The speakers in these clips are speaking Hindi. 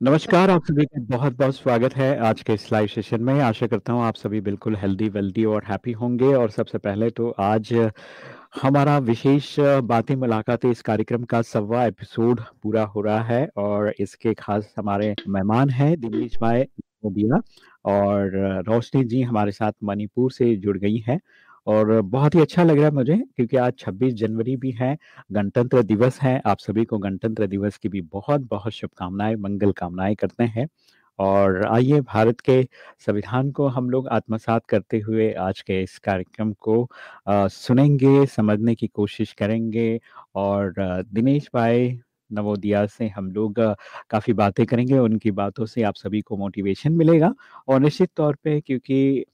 नमस्कार, आप सभी का बहुत-बहुत स्वागत है आज के इस लाइव सेशन में। आशा करता हूँ आप सभी बिल्कुल हेल्दी-वेल्दी और हैप्पी होंगे। और सबसे पहले तो आज हमारा विशेष बातें मुलाकातें इस कार्यक्रम का सवा एपिसोड पूरा हो रहा है। और इसके ख़ास हमारे मेहमान हैं दिनेश भाई मोदिया और रोशनी जी हमारे साथ मणिपुर से जुड़ गई हैं। और बहुत ही अच्छा लग रहा है मुझे क्योंकि आज 26 जनवरी भी है, गणतंत्र दिवस है। आप सभी को गणतंत्र दिवस की भी बहुत-बहुत शुभकामनाएँ मंगल कामनाएँ करते हैं। और आइए भारत के संविधान को हम लोग आत्मसात करते हुए आज के इस कार्यक्रम को अ, सुनेंगे, समझने की कोशिश करेंगे और दिनेश भाई नवोदिया से हम लोग काफ़ी बातें करेंगे। उनकी बातों से आप सभी को मोटिवेशन मिलेगा और निश्चित तौर पे क्योंकि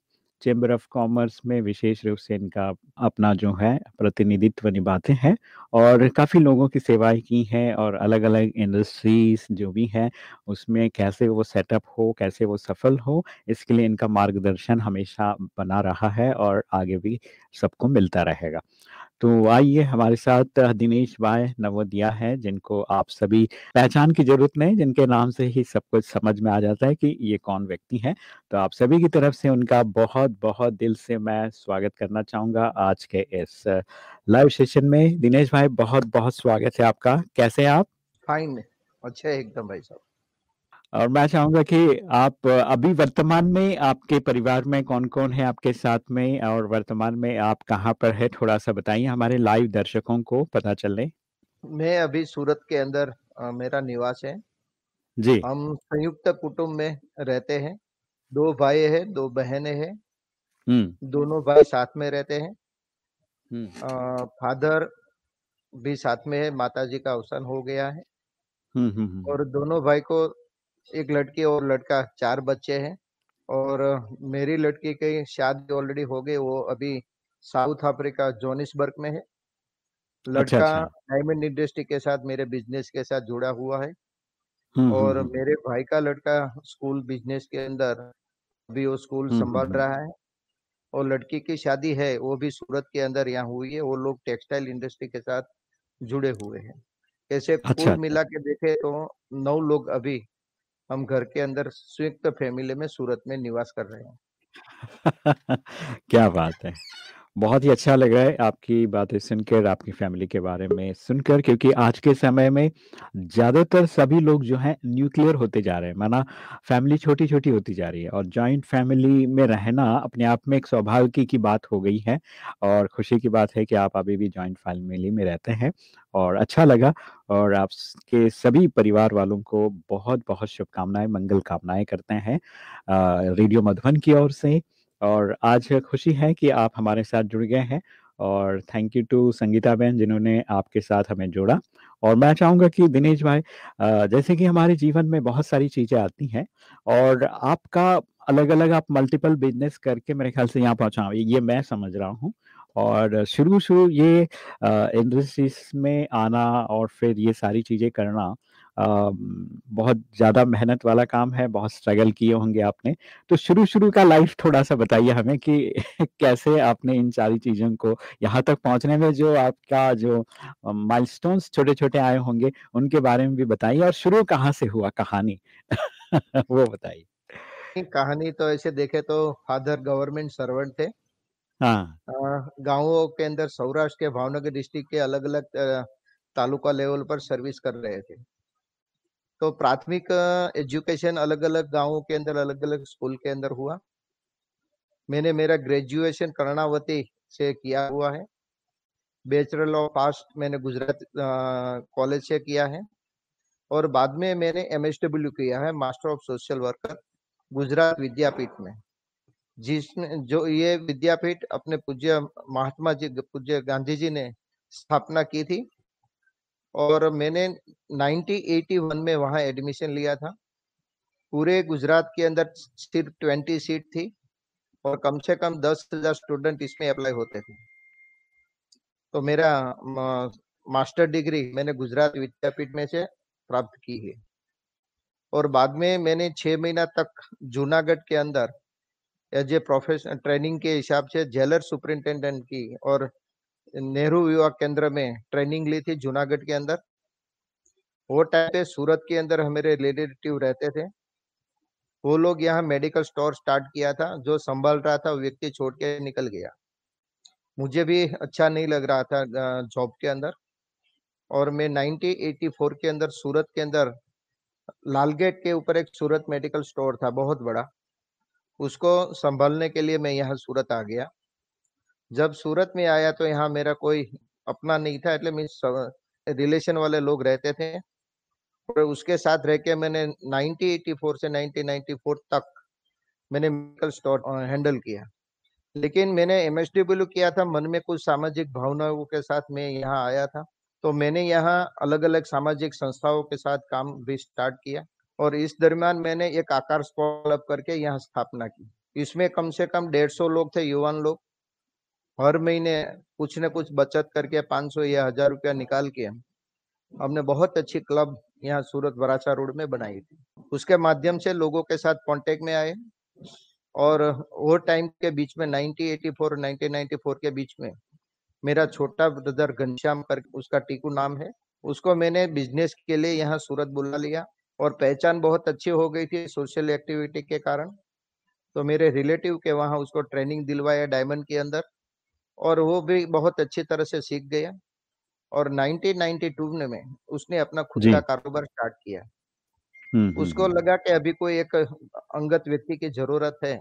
चेंबर ऑफ़ कॉमर्स में विशेष रूप से इनका अपना जो है प्रतिनिधित्व निभाते हैं और काफ़ी लोगों की सेवाएँ की हैं और अलग-अलग इंडस्ट्रीज़ जो भी हैं, उसमें कैसे वो सेटअप हो, कैसे वो सफल हो, इसके लिए इनका मार्गदर्शन हमेशा बना रहा है और आगे भी सबको मिलता रहेगा। तो आइए हमारे साथ दिनेश भाई नवोदिया हैं, जिनको आप सभी पहचान की ज़रूरत नहीं, जिनके नाम से ही सब कुछ समझ में आ जाता है कि ये कौन व्यक्ति हैं। तो आप सभी की तरफ़ से उनका बहुत-बहुत दिल से मैं स्वागत करना चाहूँगा आज के इस लाइव सेशन में। दिनेश भाई बहुत-बहुत स्वागत है आपका, कैसे हैं आप? फाइन, अच्छे एकदम भाई साहब। और मैं चाहूँगा कि आप अभी वर्तमान में आपके परिवार में कौन-कौन है आपके साथ में और वर्तमान में आप कहाँ पर है थोड़ा-सा बताइए हमारे लाइव दर्शकों को पता चले। मैं अभी सूरत के अंदर अ, मेरा निवास है। जी। हम संयुक्त कुटुंब में रहते हैं। दो भाई हैं, दो बहनें हैं। हुँ। दोनों भाई साथ में रहते हैं। हुँ। फादर भी साथ में है, माताजी का अवसान हो गया है। हुँ, हुँ, हुँ। और दोनों भाई को 1 लड़की और लड़का चार बच्चे हैं और मेरी लड़की की शादी ऑलरेडी हो गई, वो अभी साउथ अफ्रीका जोनिसबर्ग में है। अच्छा, लड़का अच्छा। डायमंड इंडस्ट्री के साथ मेरे बिज़नेस के साथ जुड़ा हुआ है। और मेरे भाई का लड़का स्कूल बिज़नेस के अंदर अभी वो स्कूल सँभाल रहा है और लड़की की शादी है, वो भी सूरत के अंदर यहाँ हुई है। वो लोग टेक्सटाइल इंडस्ट्री के साथ जुड़े हुए हैं। ऐसे अच्छा, कुल अच्छा। मिला के देखे तो नौ लोग अभी हम घर के अंदर संयुक्त फैमिली में सूरत में निवास कर रहे हैं। क्या बात है! बहुत ही अच्छा लग रहा है आपकी बातें सुनकर, आपकी फैमिली के बारे में सुनकर क्योंकि आज के समय में ज़्यादातर सभी लोग जो हैं न्यूक्लियर होते जा रहे हैं, माना फैमिली छोटी-छोटी होती जा रही है और जॉइंट फैमिली में रहना अपने आप में एक सौभाग्य की की बात हो गई है और खुशी की बात है कि आप अभी भी जॉइंट फैमिली में रहते हैं और अच्छा लगा और आपके सभी परिवार वालों को बहुत-बहुत शुभकामनाएँ, मंगल कामनाएँ करते हैं। रेडियो मधुबन की ओर से और आज खुशी है कि आप हमारे साथ जुड़ गए हैं और थैंक यू टू संगीता बहन जिन्होंने आपके साथ हमें जोड़ा। और मैं चाहूँगा कि दिनेश भाई जैसे कि हमारे जीवन में बहुत सारी चीज़ें आती हैं और आपका अलग-अलग आप मल्टीपल बिज़नेस करके मेरे ख़्याल से यहाँ पहुँचा, ये मैं समझ रहा हूँ। और शुरू-शुरू ये इंडस्ट्रीज़ में आना और फिर ये सारी चीज़ें करना बहुत ज़्यादा मेहनत वाला काम है, बहुत स्ट्रगल किए होंगे आपने। तो शुरू-शुरू का लाइफ़ थोड़ा-सा बताइए हमें कि कैसे आपने इन सारी चीज़ों को यहाँ तक पहुँचने में जो आपका जो माइलस्टोन्स छोटे-छोटे आए होंगे, उनके बारे में भी बताइए और शुरू कहाँ से हुआ कहानी? वो बताइए। कहानी तो ऐसे देखे तो फादर गवर्नमेंट सर्वेंट थे। हाँ। अ, के अंदर सौराष्ट्र के भावनगर डिस्ट्रिक्ट के अलग-अलग तालुका लेवल पर सर्विस कर रहे थे। तो प्राथमिक एजुकेशन अलग-अलग गाँवों के अंदर, अलग-अलग स्कूल के अंदर हुआ। मैंने मेरा ग्रेजुएशन कर्णावती से किया हुआ है। बैचलर ऑफ़ आर्ट्स मैंने गुजरात कॉलेज से किया है और बाद में मैंने एमएसडब्ल्यू किया है, master of social worker, Gujarat Vidyapith में। जिसने जो ये विद्यापीठ अपने पूज्य महात्मा जी पूज्य गांधी जी ने स्थापना की थी। और मैंने 1981 में वहाँ एडमिशन लिया था। पूरे गुजरात के अंदर सिर्फ़ 20 सीट थी और कम से कम 10,000 स्टूडेंट इसमें अप्लाई होते थे। तो मेरा मास्टर डिग्री मैंने गुजरात विद्यापीठ में से प्राप्त की है। और बाद में मैंने 6 महीना तक जूनागढ़ के अंदर एज़ ए प्रोफेशन ट्रेनिंग के हिसाब से जेलर सुपरिंटेंडेंट की और नेहरू युवा केंद्र में ट्रेनिंग ली थी जूनागढ़ के अंदर। वो टाइम पे सूरत के अंदर हमारे रिलेटिव रहते थे। वो लोग यहाँ मेडिकल स्टोर स्टार्ट किया था, जो संभाल रहा था व्यक्ति छोड़ के निकल गया। मुझे भी अच्छा नहीं लग रहा था जॉब के अंदर। और मैं 1984 के अंदर, सूरत के अंदर, लालगेट के ऊपर एक सूरत मेडिकल स्टोर था, बहुत बड़ा। उसको संभालने के लिए मैं यहाँ सूरत आ गया। जब सूरत में आया तो यहाँ मेरा कोई अपना नहीं था એટલે मीन्स रिलेशन वाले लोग रहते थे और उसके साथ रह के मैंने 1984 से 1994 तक मैंने मेडिकल स्टोर हैंडल किया लेकिन मैंने एमएसडब्ल्यू किया था मन में कुछ सामाजिक भावनाओं के साथ मैं यहाँ आया था तो मैंने यहाँ अलग अलग सामाजिक संस्थाओं के साथ काम भी स्टार्ट किया और इस दरमियान मैंने एक आकार डेवलप करके यहाँ स्थापना की इसमें कम से कम डेढ़ सौ लोग थे युवान लोग हर महीने कुछ न कुछ बचत करके 500 या हज़ार रुपया निकाल के हमने बहुत अच्छी क्लब यहाँ सूरत वराचा रोड में बनाई थी। उसके माध्यम से लोगों के साथ कांटेक्ट में आए और वो टाइम के बीच में 1984 1994 के बीच में मेरा छोटा ब्रदर घनश्याम कर उसका टीकू नाम है, उसको मैंने बिज़नेस के लिए यहाँ सूरत बुला लिया और पहचान बहुत अच्छी हो गई थी सोशल एक्टिविटी के कारण। तो मेरे रिलेटिव के वहाँ उसको ट्रेनिंग दिलवाया डायमंड के अंदर। और वो भी बहुत अच्छी तरह से सीख गया। और 1992 में उसने अपना खुद का कारोबार स्टार्ट किया। उसको लगा कि अभी कोई एक अंगत व्यक्ति की ज़रूरत है।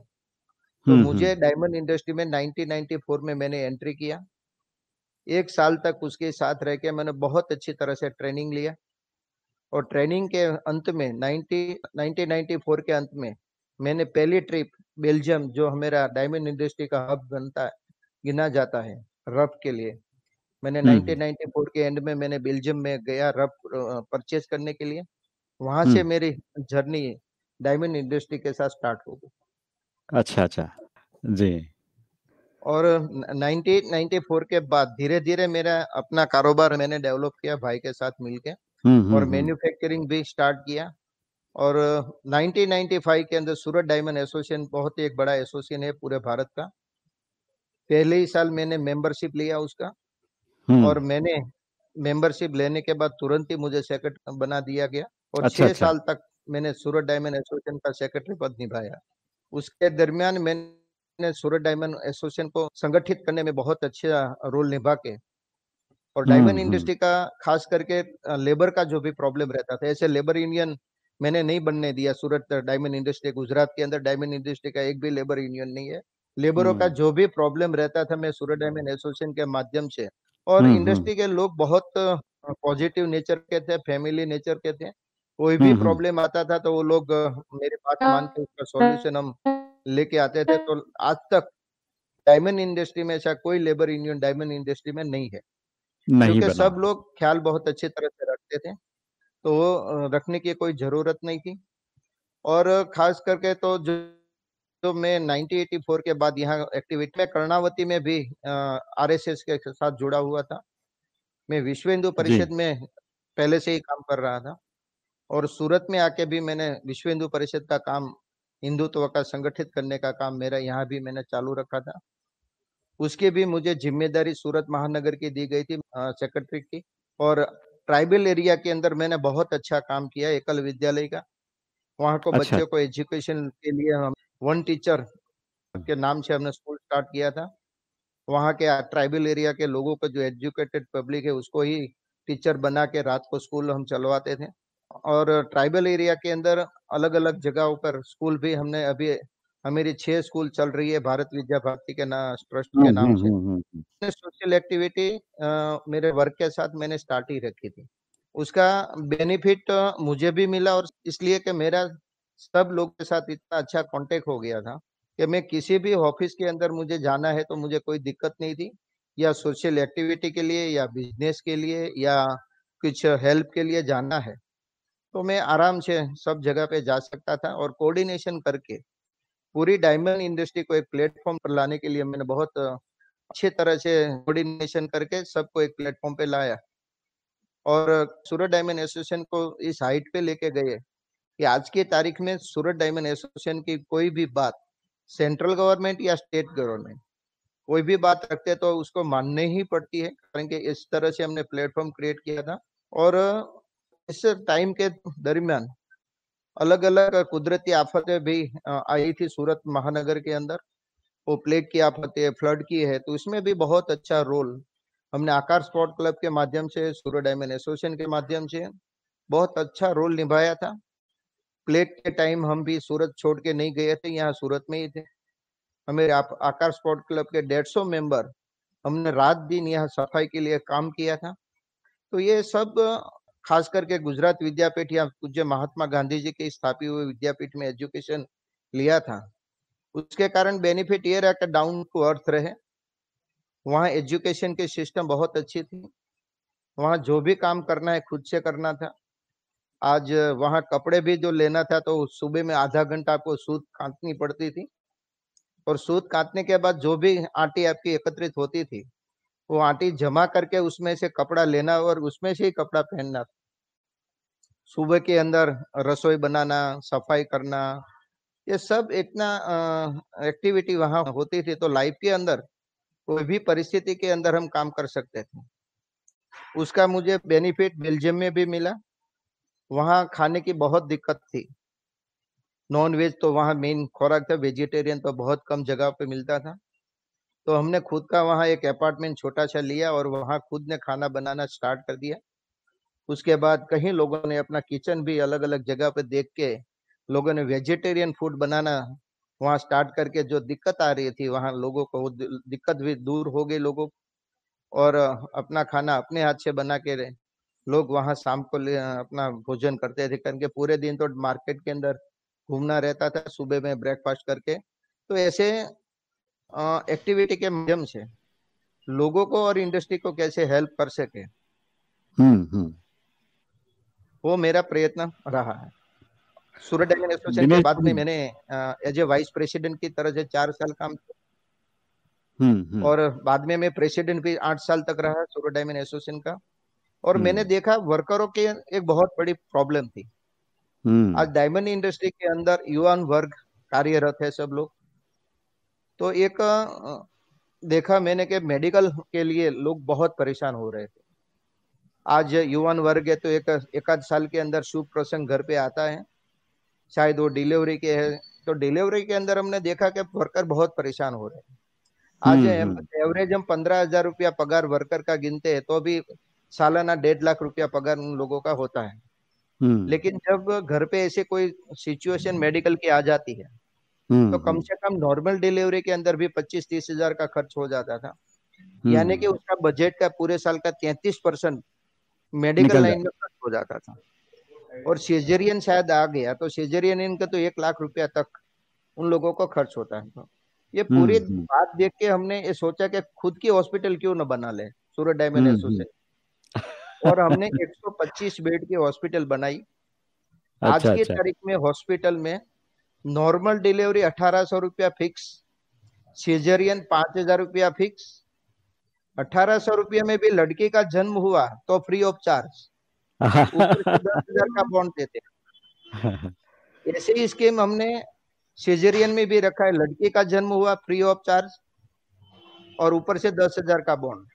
तो मुझे डायमंड इंडस्ट्री में 1994 में मैंने एंट्री किया। एक साल तक उसके साथ रह के मैंने बहुत अच्छी तरह से ट्रेनिंग लिया। और ट्रेनिंग के अंत में 90 1994 के अंत में मैंने पहली ट्रिप बेल्जियम जो हमारा डायमंड इंडस्ट्री का हब बनता है गिना जाता है रफ के लिए। मैंने 1994 के एंड में मैंने बेल्जियम में गया रफ परचेज करने के लिए। वहाँ से मेरी जर्नी डायमंड इंडस्ट्री के साथ स्टार्ट हो गई। अच्छा अच्छा। जी। और 1994 के बाद धीरे धीरे मेरा अपना कारोबार मैंने डेवलप किया भाई के साथ मिलके और मैन्युफैक्चरिंग भी स्टार्ट किया। और 1995 के अंदर सूरत डायमंड एसोसिएशन बहुत ही एक बड़ा एसोसिएशन है पूरे भारत का। पहले ही साल मैंने मेंबरशिप लिया उसका और मैंने मेंबरशिप लेने के बाद तुरंत ही मुझे सेक्रेटरी बना दिया गया और अच्छा, छह अच्छा। साल तक मैंने सूरत डायमंड एसोसिएशन का सेक्रेटरी पद निभाया। उसके दरमियान मैंने सूरत डायमंड एसोसिएशन को संगठित करने में बहुत अच्छा रोल निभा के और डायमंड इंडस्ट्री का खास करके लेबर का जो भी प्रॉब्लम रहता था ऐसे लेबर यूनियन मैंने नहीं बनने दिया सूरत डायमंड इंडस्ट्री गुजरात के अंदर। डायमंड इंडस्ट्री का एक भी लेबर यूनियन नहीं है। लेबरों का जो भी प्रॉब्लम रहता था मैं सूरत डायमंड एसोसिएशन के माध्यम से और इंडस्ट्री के लोग बहुत पॉजिटिव नेचर के थे फैमिली नेचर के थे। कोई भी प्रॉब्लम आता था तो वो लोग मेरे बात मान के उसका सॉल्यूशन हम लेके आते थे। तो आज तक डायमंड इंडस्ट्री में ऐसा कोई लेबर यूनियन डायमंड इंडस्ट्री में नहीं है। क्योंकि सब लोग ख्याल बहुत अच्छी तरह से रखते थे तो रखने की कोई ज़रूरत नहीं थी। और खास करके तो जो तो मैं 1984 के बाद यहाँ एक्टिविटी में कर्णावती में भी आरएसएस के साथ जुड़ा हुआ था। मैं विश्व हिंदू परिषद में पहले से ही काम कर रहा था और सूरत में आके भी मैंने विश्व हिंदू परिषद का काम हिंदुत्व का संगठित करने का काम मेरा यहाँ भी मैंने चालू रखा था। उसकी भी मुझे ज़िम्मेदारी सूरत महानगर की दी गई थी सेक्रेटरी की और ट्राइबल एरिया के अंदर मैंने बहुत अच्छा काम किया एकल विद्यालय का। वहाँ को अच्छा। बच्चों को एजुकेशन के लिए हम वन टीचर के नाम से हमने स्कूल स्टार्ट किया था। वहाँ के ट्राइबल एरिया के लोगों को जो एजुकेटेड पब्लिक है उसको ही टीचर बना के रात को स्कूल हम चलवाते थे। और ट्राइबल एरिया के अंदर अलग अलग जगहों पर स्कूल भी हमने अभी हमारी छह स्कूल चल रही है भारत विद्या भारती के नाम ट्रस्ट के नाम से। सोशल एक्टिविटी मेरे वर्क के साथ मैंने स्टार्ट ही रखी थी। उसका बेनिफिट मुझे भी मिला और इसलिए कि मेरा सब लोग के साथ इतना अच्छा कांटेक्ट हो गया था कि मैं किसी भी ऑफ़िस के अंदर मुझे जाना है तो मुझे कोई दिक्कत नहीं थी, या सोशल एक्टिविटी के लिए, या बिज़नेस के लिए, या कुछ हेल्प के लिए जाना है। तो मैं आराम से सब जगह पे जा सकता था और कोऑर्डिनेशन करके पूरी डायमंड इंडस्ट्री को एक प्लेटफॉर्म पर लाने के लिए मैंने बहुत अच्छे तरह से कोऑर्डिनेशन करके सबको एक प्लेटफॉर्म पे लाया। और सूरत डायमंड एसोसिएशन को इस हाइट पे लेके गए। कि आज की तारीख में सूरत डायमंड एसोसिएशन की कोई भी बात सेंट्रल गवर्नमेंट या स्टेट गवर्नमेंट कोई भी बात रखते तो उसको मानने ही पड़ती है। कारण कि इस तरह से हमने प्लेटफॉर्म क्रिएट किया था और इस टाइम के दरमियान अलग अलग कुदरती आफतें भी आई थी सूरत महानगर के अंदर। वो प्लेग की आफतें, फ्लड की है तो इसमें भी बहुत अच्छा रोल हमने आकार स्पोर्ट क्लब के माध्यम से सूरत डायमंड एसोसिएशन के माध्यम से बहुत अच्छा रोल निभाया था। प्लेग के टाइम हम भी सूरत छोड़ के नहीं गए थे, यहाँ सूरत में ही थे। हमें आप, आकार स्पोर्ट क्लब के डेढ़ सौ मेंबर हमने रात दिन यहाँ सफ़ाई के लिए काम किया था। तो ये सब, खास करके गुजरात विद्यापीठ या पूज्य महात्मा गांधी जी के स्थापित हुए विद्यापीठ में एजुकेशन लिया था। उसके कारण बेनिफिट ये रहा कि डाउन टू अर्थ रहे। वहाँ एजुकेशन के सिस्टम बहुत अच्छी थी। वहाँ जो भी काम करना है, खुद से करना था। आज वहाँ कपड़े भी जो लेना था तो सुबह में आधा घंटा आपको सूद काटनी पड़ती थी। और सूद काटने के बाद जो भी आटी आपकी एकत्रित होती थी, वो आटी जमा करके उसमें से कपड़ा लेना और उसमें से ही कपड़ा पहनना। सुबह के अंदर रसोई बनाना, सफ़ाई करना, ये सब इतना एक्टिविटी वहाँ होती थी तो लाइफ के अंदर कोई भी परिस्थिति के अंदर हम काम कर सकते थे। उसका मुझे बेनिफिट बेल्जियम में भी मिला। वहाँ खाने की बहुत दिक्कत थी। नॉन वेज तो वहाँ मेन खुराक था वेजिटेरियन तो बहुत कम जगह पे मिलता था। तो हमने खुद का वहाँ एक अपार्टमेंट छोटा सा लिया और वहाँ खुद ने खाना बनाना स्टार्ट कर दिया। उसके बाद कहीं लोगों ने अपना किचन भी अलग अलग जगह पे देख के लोगों ने वेजिटेरियन फ़ूड बनाना वहाँ स्टार्ट करके जो दिक्कत आ रही थी वहाँ लोगों को दिक्कत भी दूर हो गई लोगों और अपना खाना अपने हाथ से बना के लोग वहाँ शाम को अपना भोजन करते थे। करके पूरे दिन तो मार्केट के अंदर घूमना रहता था सुबह में ब्रेकफास्ट करके। तो ऐसे एक्टिविटी के माध्यम से लोगों को और इंडस्ट्री को कैसे हेल्प कर सके। हम्म हम्म। वो मेरा प्रयत्न रहा है। सूरत डायमंड एसोसिएशन के बाद में मैंने एज ए वाइस प्रेसिडेंट की तरह से चार साल काम किया। हम्म। और बाद में मैं प्रेसिडेंट भी आठ साल तक रहा सूरत डायमंड एसोसिएशन का। और हम्म। मैंने देखा वर्करों के एक बहुत बड़ी प्रॉब्लम थी। आज डायमंड इंडस्ट्री के अंदर युवा वर्ग कार्यरत है सब लोग। तो एक देखा मैंने कि मेडिकल के लिए लोग बहुत परेशान हो रहे थे। आज युवान वर्ग है तो एक एक आध साल के अंदर शुभ प्रसंग घर पे आता है। शायद वो डिलीवरी के है। तो डिलीवरी के अंदर हमने देखा कि वर्कर बहुत परेशान हो रहे हैं। आज एवरेज हम्म, हम्म। हम पंद्रह हज़ार रुपया पगार वर्कर का गिनते हैं तो भी सालाना डेढ़ लाख रुपया पगार उन लोगों का होता है। हम्म। लेकिन जब घर पे ऐसे कोई सिचुएशन मेडिकल की आ जाती है तो कम से कम नॉर्मल डिलीवरी के अंदर भी पच्चीस तीस हज़ार का खर्च हो जाता था। यानी कि उसका बजट का पूरे साल का तैतीस परसेंट मेडिकल लाइन में खर्च हो जाता था। और सीजरियन शायद आ गया तो सीजरियन इनका तो एक लाख रुपया तक उन लोगों को खर्च होता है। तो ये हम्म, पूरी हम्म। बात देख के हमने ये सोचा कि खुद की हॉस्पिटल क्यों ना बना ले सूरत डायमंड हम्म, एसोसिएशन और हमने 125 बेड की हॉस्पिटल बनाई। अच्छा, आज की अच्छा। तारीख में हॉस्पिटल में नॉर्मल डिलीवरी अठारह सौ रुपया फिक्स सीजरियन पाँच हज़ार रुपया फिक्स अठारह सौ रुपये में भी लड़के का जन्म हुआ तो फ्री ऑफ़ चार्ज दस हज़ार का बॉन्ड देते ऐसे ही स्कीम हमने सीजरियन में भी रखा है। लड़की का जन्म हुआ फ्री ऑफ़ चार्ज और ऊपर से दस हज़ार का बॉन्ड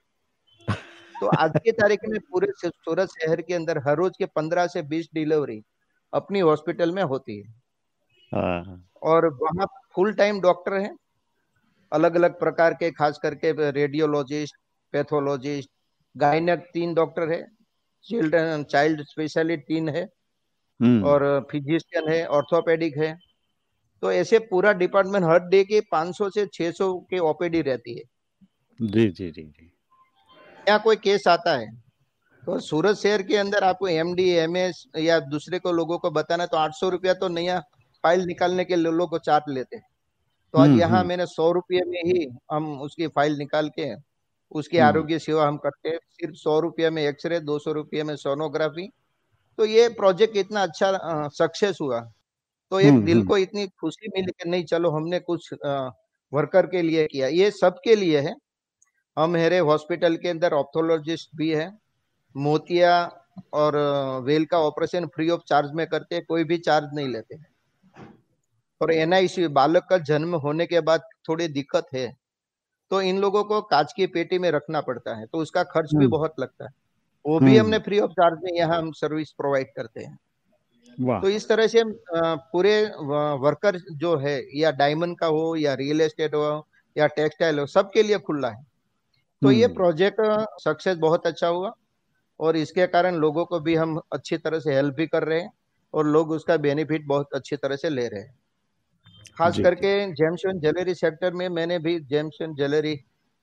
तो आज की तारीख में पूरे सूरत शहर के अंदर हर रोज के पंद्रह से बीस डिलीवरी अपनी हॉस्पिटल में होती है। हाँ। और वहाँ फुल टाइम डॉक्टर है। अलग अलग प्रकार के खास करके रेडियोलॉजिस्ट पैथोलॉजिस्ट गायनक तीन डॉक्टर है चिल्ड्रन चाइल्ड स्पेशलिस्ट तीन है हम्म। और फिजिशियन है ऑर्थोपेडिक है। तो ऐसे पूरा डिपार्टमेंट हर डे के 500 से 600 के ओपीडी रहती है। जी जी जी जी। यहाँ कोई केस आता है? तो सूरत शहर के अंदर आपको एम डी एम एस या दूसरे को लोगों को बताना तो आठ सौ रुपया तो नया फ़ाइल निकालने के लोगों को चार्ज लेते तो आज हम्म, यहाँ हम्म। मैंने सौ रुपये में ही हम उसकी फ़ाइल निकाल के उसकी हम्म। आरोग्य सेवा हम करते हैं। सिर्फ़ सौ रुपये में एक्सरे दो सौ रुपये में सोनोग्राफी। तो ये प्रोजेक्ट इतना अच्छा सक्सेस हुआ। तो एक दिल। को इतनी खुशी मिली कि नहीं चलो हमने कुछ वर्कर के लिए किया। ये सबके लिए है। हम मेरे हॉस्पिटल के अंदर ऑप्थोलॉजिस्ट भी है। मोतिया और वेल का ऑपरेशन फ्री ऑफ़ चार्ज में करते हैं कोई भी चार्ज नहीं लेते। हैं और एनआईसी बालक का जन्म होने के बाद थोड़ी दिक्कत है तो इन लोगों को कांच की पेटी में रखना पड़ता है तो उसका खर्च भी हम्म। बहुत लगता है। वो भी हमने फ्री ऑफ़ चार्ज में यहाँ हम सर्विस प्रोवाइड करते हैं। तो इस तरह से पूरे वर्कर जो है या डायमंड का हो या रियल एस्टेट हो या टेक्सटाइल हो सबके लिए खुला है। तो ये प्रोजेक्ट सक्सेस बहुत अच्छा हुआ और इसके कारण लोगों को भी हम अच्छी तरह से हेल्प भी कर रहे हैं और लोग उसका बेनिफिट बहुत अच्छी तरह से ले रहे हैं। खास करके जेम्स एंड ज्वेलरी सेक्टर में मैंने भी gems and jewellery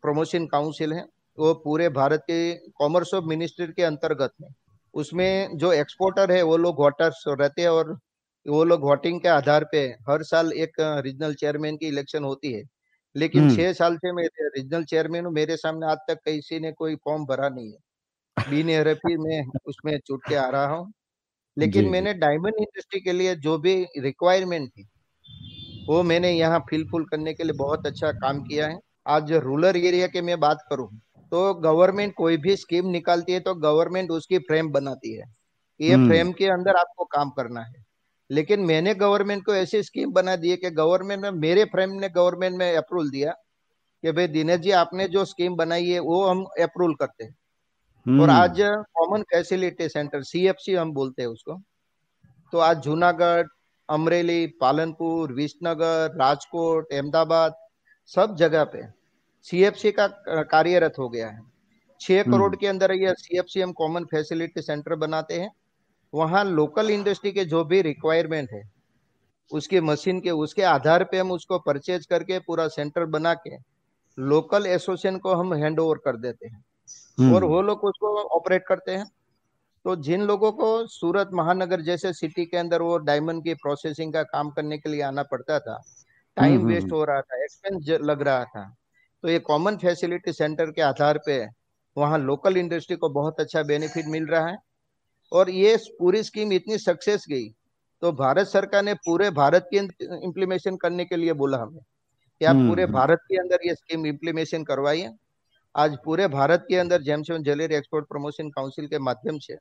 promotion council है वो पूरे भारत के कॉमर्स ऑफ़ मिनिस्ट्री के अंतर्गत है उसमें जो एक्सपोर्टर है वो लोग वोटर्स रहते हैं और वो लोग वोटिंग के आधार पे हर साल एक रीजनल चेयरमैन की इलेक्शन होती है। लेकिन। छह साल से मैं रीजनल चेयरमैन हूँ मेरे सामने आज तक किसी ने कोई फॉर्म भरा नहीं है। बीन एरपी में उसमें छूट के आ रहा हूँ लेकिन मैंने डायमंड इंडस्ट्री के लिए जो भी रिक्वायरमेंट थी वो मैंने यहाँ फिलफुल करने के लिए बहुत अच्छा काम किया है। आज रूरल एरिया के मैं बात करूँ तो गवर्नमेंट कोई भी स्कीम निकालती है तो गवर्नमेंट उसकी फ्रेम बनाती है। ये फ्रेम। के अंदर आपको काम करना है। लेकिन मैंने गवर्नमेंट को ऐसी स्कीम बना दी है कि गवर्नमेंट में मेरे फ्रेंड ने गवर्नमेंट में अप्रूवल दिया कि भाई दिनेश जी आपने जो स्कीम बनाई है वो हम अप्रूवल करते हैं और हम्म। आज कॉमन फैसिलिटी सेंटर सीएफसी हम बोलते हैं उसको तो आज जूनागढ़ अमरेली पालनपुर विसनगर राजकोट अहमदाबाद सब जगह पे सीएफसी का कार्यरत हो गया है छह हम्म। करोड़ के अंदर ये सीएफसी हम कॉमन फैसिलिटी सेंटर बनाते हैं वहाँ लोकल इंडस्ट्री के जो भी रिक्वायरमेंट है उसके मशीन के उसके आधार पे हम उसको परचेज करके पूरा सेंटर बना के लोकल एसोसिएशन को हम हैंड ओवर कर देते हैं। हम्म। और वो लोग उसको ऑपरेट करते हैं। तो जिन लोगों को सूरत महानगर जैसे सिटी के अंदर वो डायमंड की प्रोसेसिंग का काम करने के लिए आना पड़ता था टाइम हम्म, वेस्ट हो रहा था एक्सपेंस लग रहा था तो ये कॉमन फैसिलिटी सेंटर के आधार पे वहाँ लोकल इंडस्ट्री को बहुत अच्छा बेनिफिट मिल रहा है। और ये पूरी स्कीम इतनी सक्सेस गई। तो भारत सरकार ने पूरे भारत के इम्प्लीमेशन करने के लिए बोला हमें कि आप पूरे हम्म। भारत के अंदर ये स्कीम इम्प्लीमेशन करवाइए। आज पूरे भारत के अंदर gems and jewellery export promotion council के माध्यम से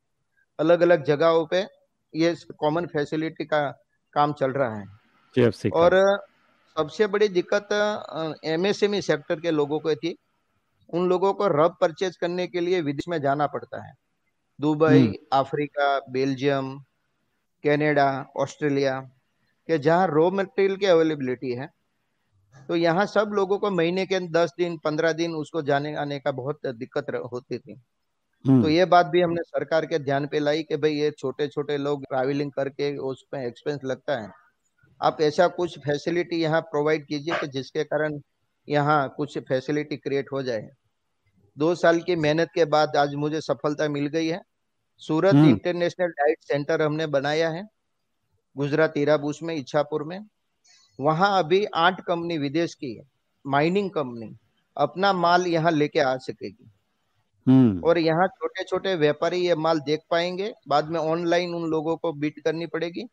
अलग अलग जगहों पे ये कॉमन फैसिलिटी का काम चल रहा है। और सबसे बड़ी दिक्कत एमएसएमई सेक्टर के लोगों को थी। उन लोगों को रब परचेज करने के लिए विदेश में जाना पड़ता है। दुबई हम्म। अफ्रीका बेल्जियम कनाडा ऑस्ट्रेलिया के जहाँ रॉ मटेरियल की अवेलेबिलिटी है। तो यहाँ सब लोगों को महीने के दस दिन पंद्रह दिन उसको जाने आने का बहुत दिक्कत होती थी। हम्म। तो ये बात भी हमने सरकार के ध्यान पे लाई कि भाई ये छोटे छोटे लोग ट्रैवलिंग करके उसमें एक्सपेंस लगता है। आप ऐसा कुछ फैसिलिटी यहाँ प्रोवाइड कीजिए कि जिसके कारण यहाँ कुछ फैसिलिटी क्रिएट हो जाए। दो साल की मेहनत के बाद आज मुझे सफलता मिल गई है। सूरत इंटरनेशनल डाइट सेंटर हमने बनाया है गुजरात इराबूस में इच्छापुर में। वहाँ अभी आठ कंपनी विदेश की माइनिंग कंपनी। अपना माल यहाँ लेके आ सकेगी। हम्म। और यहाँ छोटे छोटे व्यापारी ये माल देख पाएँगे बाद में ऑनलाइन उन लोगों को बीट करनी पड़ेगी।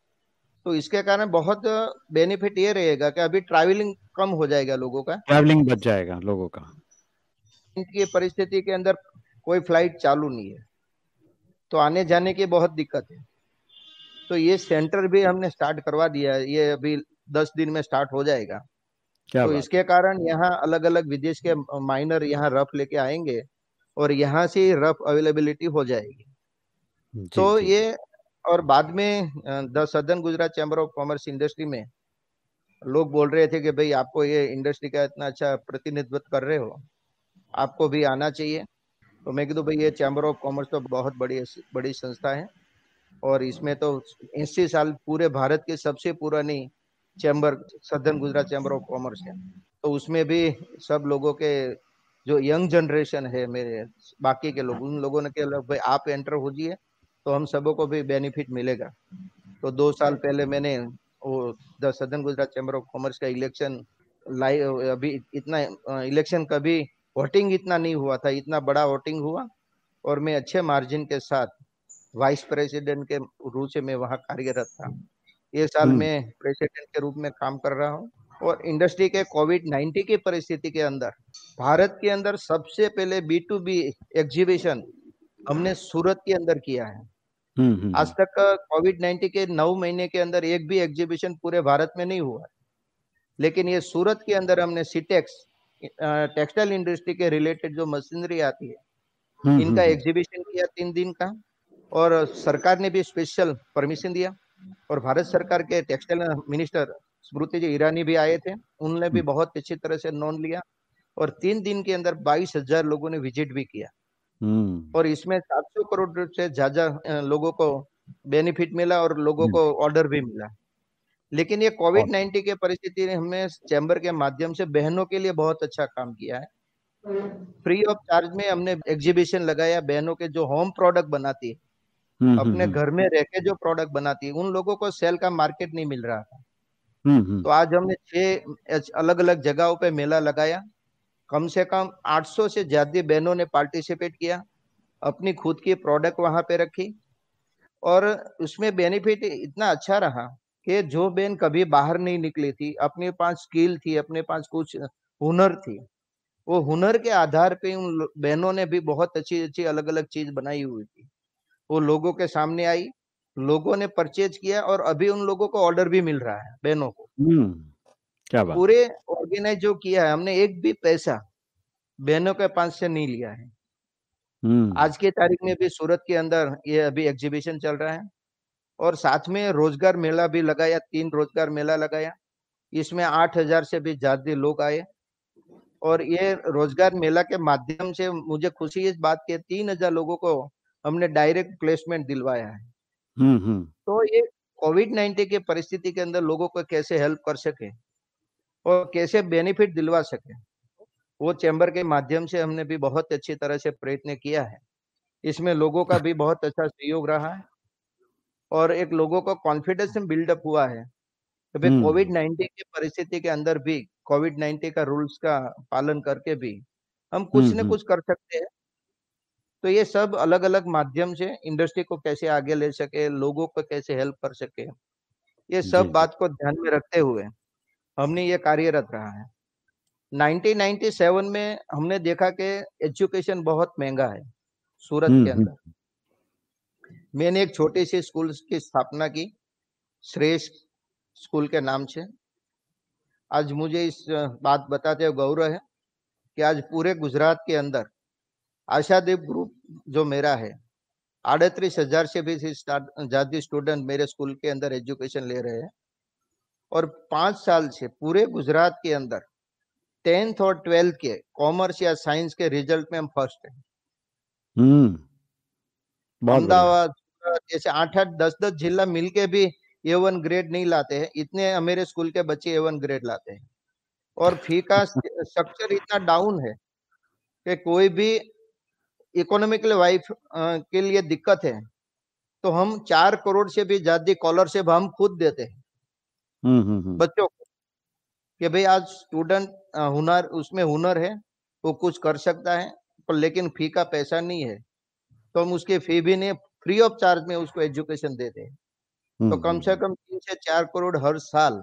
तो इसके कारण बहुत बेनिफिट ये रहेगा कि अभी ट्रैवलिंग कम हो जाएगा लोगों का। ट्रैवलिंग बच जाएगा लोगों का। इनकी परिस्थिति के अंदर कोई फ़्लाइट चालू नहीं है। तो आने जाने की बहुत दिक्कत है। तो ये सेंटर भी हमने स्टार्ट करवा दिया है। ये अभी दस दिन में स्टार्ट हो जाएगा। क्या तो इसके कारण यहाँ अलग अलग विदेश के माइनर यहाँ रफ लेके आएँगे और यहाँ से रफ अवेलेबिलिटी हो जाएगी। तो जी. ये और बाद में the southern Gujarat chamber of commerce industry में लोग बोल रहे थे कि भाई आपको ये इंडस्ट्री का इतना अच्छा प्रतिनिधित्व कर रहे हो आपको भी आना चाहिए। तो मैं कहूँ भाई, ये चैम्बर ऑफ़ कॉमर्स तो बहुत बड़ी बड़ी संस्था है और इसमें तो अस्सी साल पूरे भारत की सबसे पुरानी चैम्बर सदन गुजरात चैम्बर ऑफ़ कॉमर्स है। तो उसमें भी सब लोगों के जो यंग जनरेशन है मेरे, बाकी के लोग, उन लोगों ने कहा भाई, आप एंटर हो जाइए तो हम सबों को भी बेनिफिट मिलेगा। तो दो साल पहले मैंने वो the southern Gujarat chamber of commerce का इलेक्शन लाइव अभी इतना इलेक्शन कभी वोटिंग इतना नहीं हुआ था इतना बड़ा वोटिंग हुआ और मैं अच्छे मार्जिन के साथ वाइस प्रेसिडेंट के रूप से मैं वहाँ कार्यरत था ये साल हम्म। मैं प्रेसिडेंट के रूप में काम कर रहा हूँ और इंडस्ट्री के कोविड 19 की परिस्थिति के अंदर भारत के अंदर सबसे पहले बी टू बी एग्जीबिशन हमने सूरत के अंदर किया है हम्म, हम्म, आज। तक कोविड नाइन्टीन के नौ महीने के अंदर एक भी एग्जीबिशन पूरे भारत में नहीं हुआ लेकिन ये सूरत के अंदर हमने सीटेक्स टेक्सटाइल इंडस्ट्री के रिलेटेड जो मशीनरी आती है हम्म, इनका एग्जीबिशन हम्म, किया तीन दिन का और सरकार ने भी स्पेशल परमिशन दिया और भारत सरकार के टेक्सटाइल मिनिस्टर स्मृति जी ईरानी भी आए थे उनने भी बहुत अच्छी तरह से नोन लिया और तीन दिन के अंदर बाईस हज़ार लोगों ने विज़िट भी किया। और इसमें 700 करोड़ से ज़्यादा लोगों को बेनिफिट मिला और लोगों को ऑर्डर भी मिला। लेकिन ये कोविड नाइन्टीन के परिस्थिति ने हमें चैम्बर के माध्यम से बहनों के लिए बहुत अच्छा काम किया है। फ्री ऑफ़ चार्ज में हमने एग्जीबिशन लगाया बहनों के जो होम प्रोडक्ट बनाती है हम्म, हम्म, अपने हम्म। घर में रह के जो प्रोडक्ट बनाती है उन लोगों को सेल का मार्केट नहीं मिल रहा था। तो आज हमने छह अलग अलग जगहों पे मेला लगाया। कम से कम 800 से ज़्यादा बहनों ने पार्टिसिपेट किया अपनी खुद की प्रोडक्ट वहाँ पे रखी और उसमें बेनिफिट इतना अच्छा रहा कि जो बहन कभी बाहर नहीं निकली थी अपने पास स्किल थी अपने पास कुछ हुनर थी वो हुनर के आधार पे उन बहनों ने भी बहुत अच्छी अच्छी अलग अलग चीज़ बनाई हुई थी। वो लोगों के सामने आई लोगों ने परचेज किया और अभी उन लोगों को ऑर्डर भी मिल रहा है बहनों को। हम्म, क्या बात। पूरे ऑर्गेनाइज जो किया है हमने एक भी पैसा बहनों के पास से नहीं लिया है। हम्म। आज की तारीख में भी सूरत के अंदर ये अभी एग्जीबिशन चल रहा है। और साथ में रोज़गार मेला भी लगाया तीन रोज़गार मेला लगाया। इसमें आठ हज़ार से भी ज़्यादा लोग आए और ये रोज़गार मेला के माध्यम से मुझे खुशी इस बात की तीन हज़ार लोगों को हमने डायरेक्ट प्लेसमेंट दिलवाया है। हम्म, हम्म। तो ये कोविड नाइन्टीन की परिस्थिति के अंदर लोगों को कैसे हेल्प कर सके और कैसे बेनिफिट दिलवा सके वो चैम्बर के माध्यम से हमने भी बहुत अच्छी तरह से प्रयत्न किया है। इसमें लोगों का भी बहुत अच्छा सहयोग रहा है। और एक लोगों का कॉन्फिडेंस बिल्डअप हुआ है। तो कोविड नाइन्टीन की परिस्थिति के अंदर भी कोविड नाइन्टीन का रूल्स का पालन करके भी हम कुछ न कुछ कर सकते हैं। तो ये सब अलग अलग माध्यम से इंडस्ट्री को कैसे आगे ले सके लोगों को कैसे हेल्प कर सके ये सब बात को ध्यान में रखते हुए हमने ये कार्यरत रहा है। 1997 में हमने देखा कि एजुकेशन बहुत महँगा है सूरत के अंदर। मैंने एक छोटी सी स्कूल की स्थापना की। श्रेष्ठ स्कूल के नाम से। आज मुझे इस बात बताते हुए गौरव है कि आज पूरे गुजरात के अंदर आशादीप ग्रुप जो मेरा है अड़तीस हज़ार से भी ज़्यादा स्टूडेंट मेरे स्कूल के अंदर एजुकेशन ले रहे हैं और पाँच साल से पूरे गुजरात के अंदर टेंथ और ट्वेल्थ के कॉमर्स या साइंस के रिज़ल्ट में हम फ़र्स्ट है। हम्म। अहमदाबाद जैसे आठ आठ दस दस जिला मिलके भी ए वन ग्रेड नहीं लाते हैं। इतने मेरे स्कूल के बच्चे ए वन ग्रेड लाते हैं। और फ़ी का स्ट्रक्चर इतना डाउन है कि कोई भी इकोनॉमिकल वाइफ के लिए दिक्कत है तो हम चार करोड़ से भी ज़्यादा स्कॉलरशिप हम खुद देते हैं। बच्चों को कि भाई आज स्टूडेंट हुनर उसमें हुनर है वो कुछ कर सकता है पर लेकिन फ़ी का पैसा नहीं है। तो हम उसके फ़ी भी नहीं फ्री ऑफ़ चार्ज में उसको एजुकेशन देते हैं तो कम से कम तीन से चार करोड़ हर साल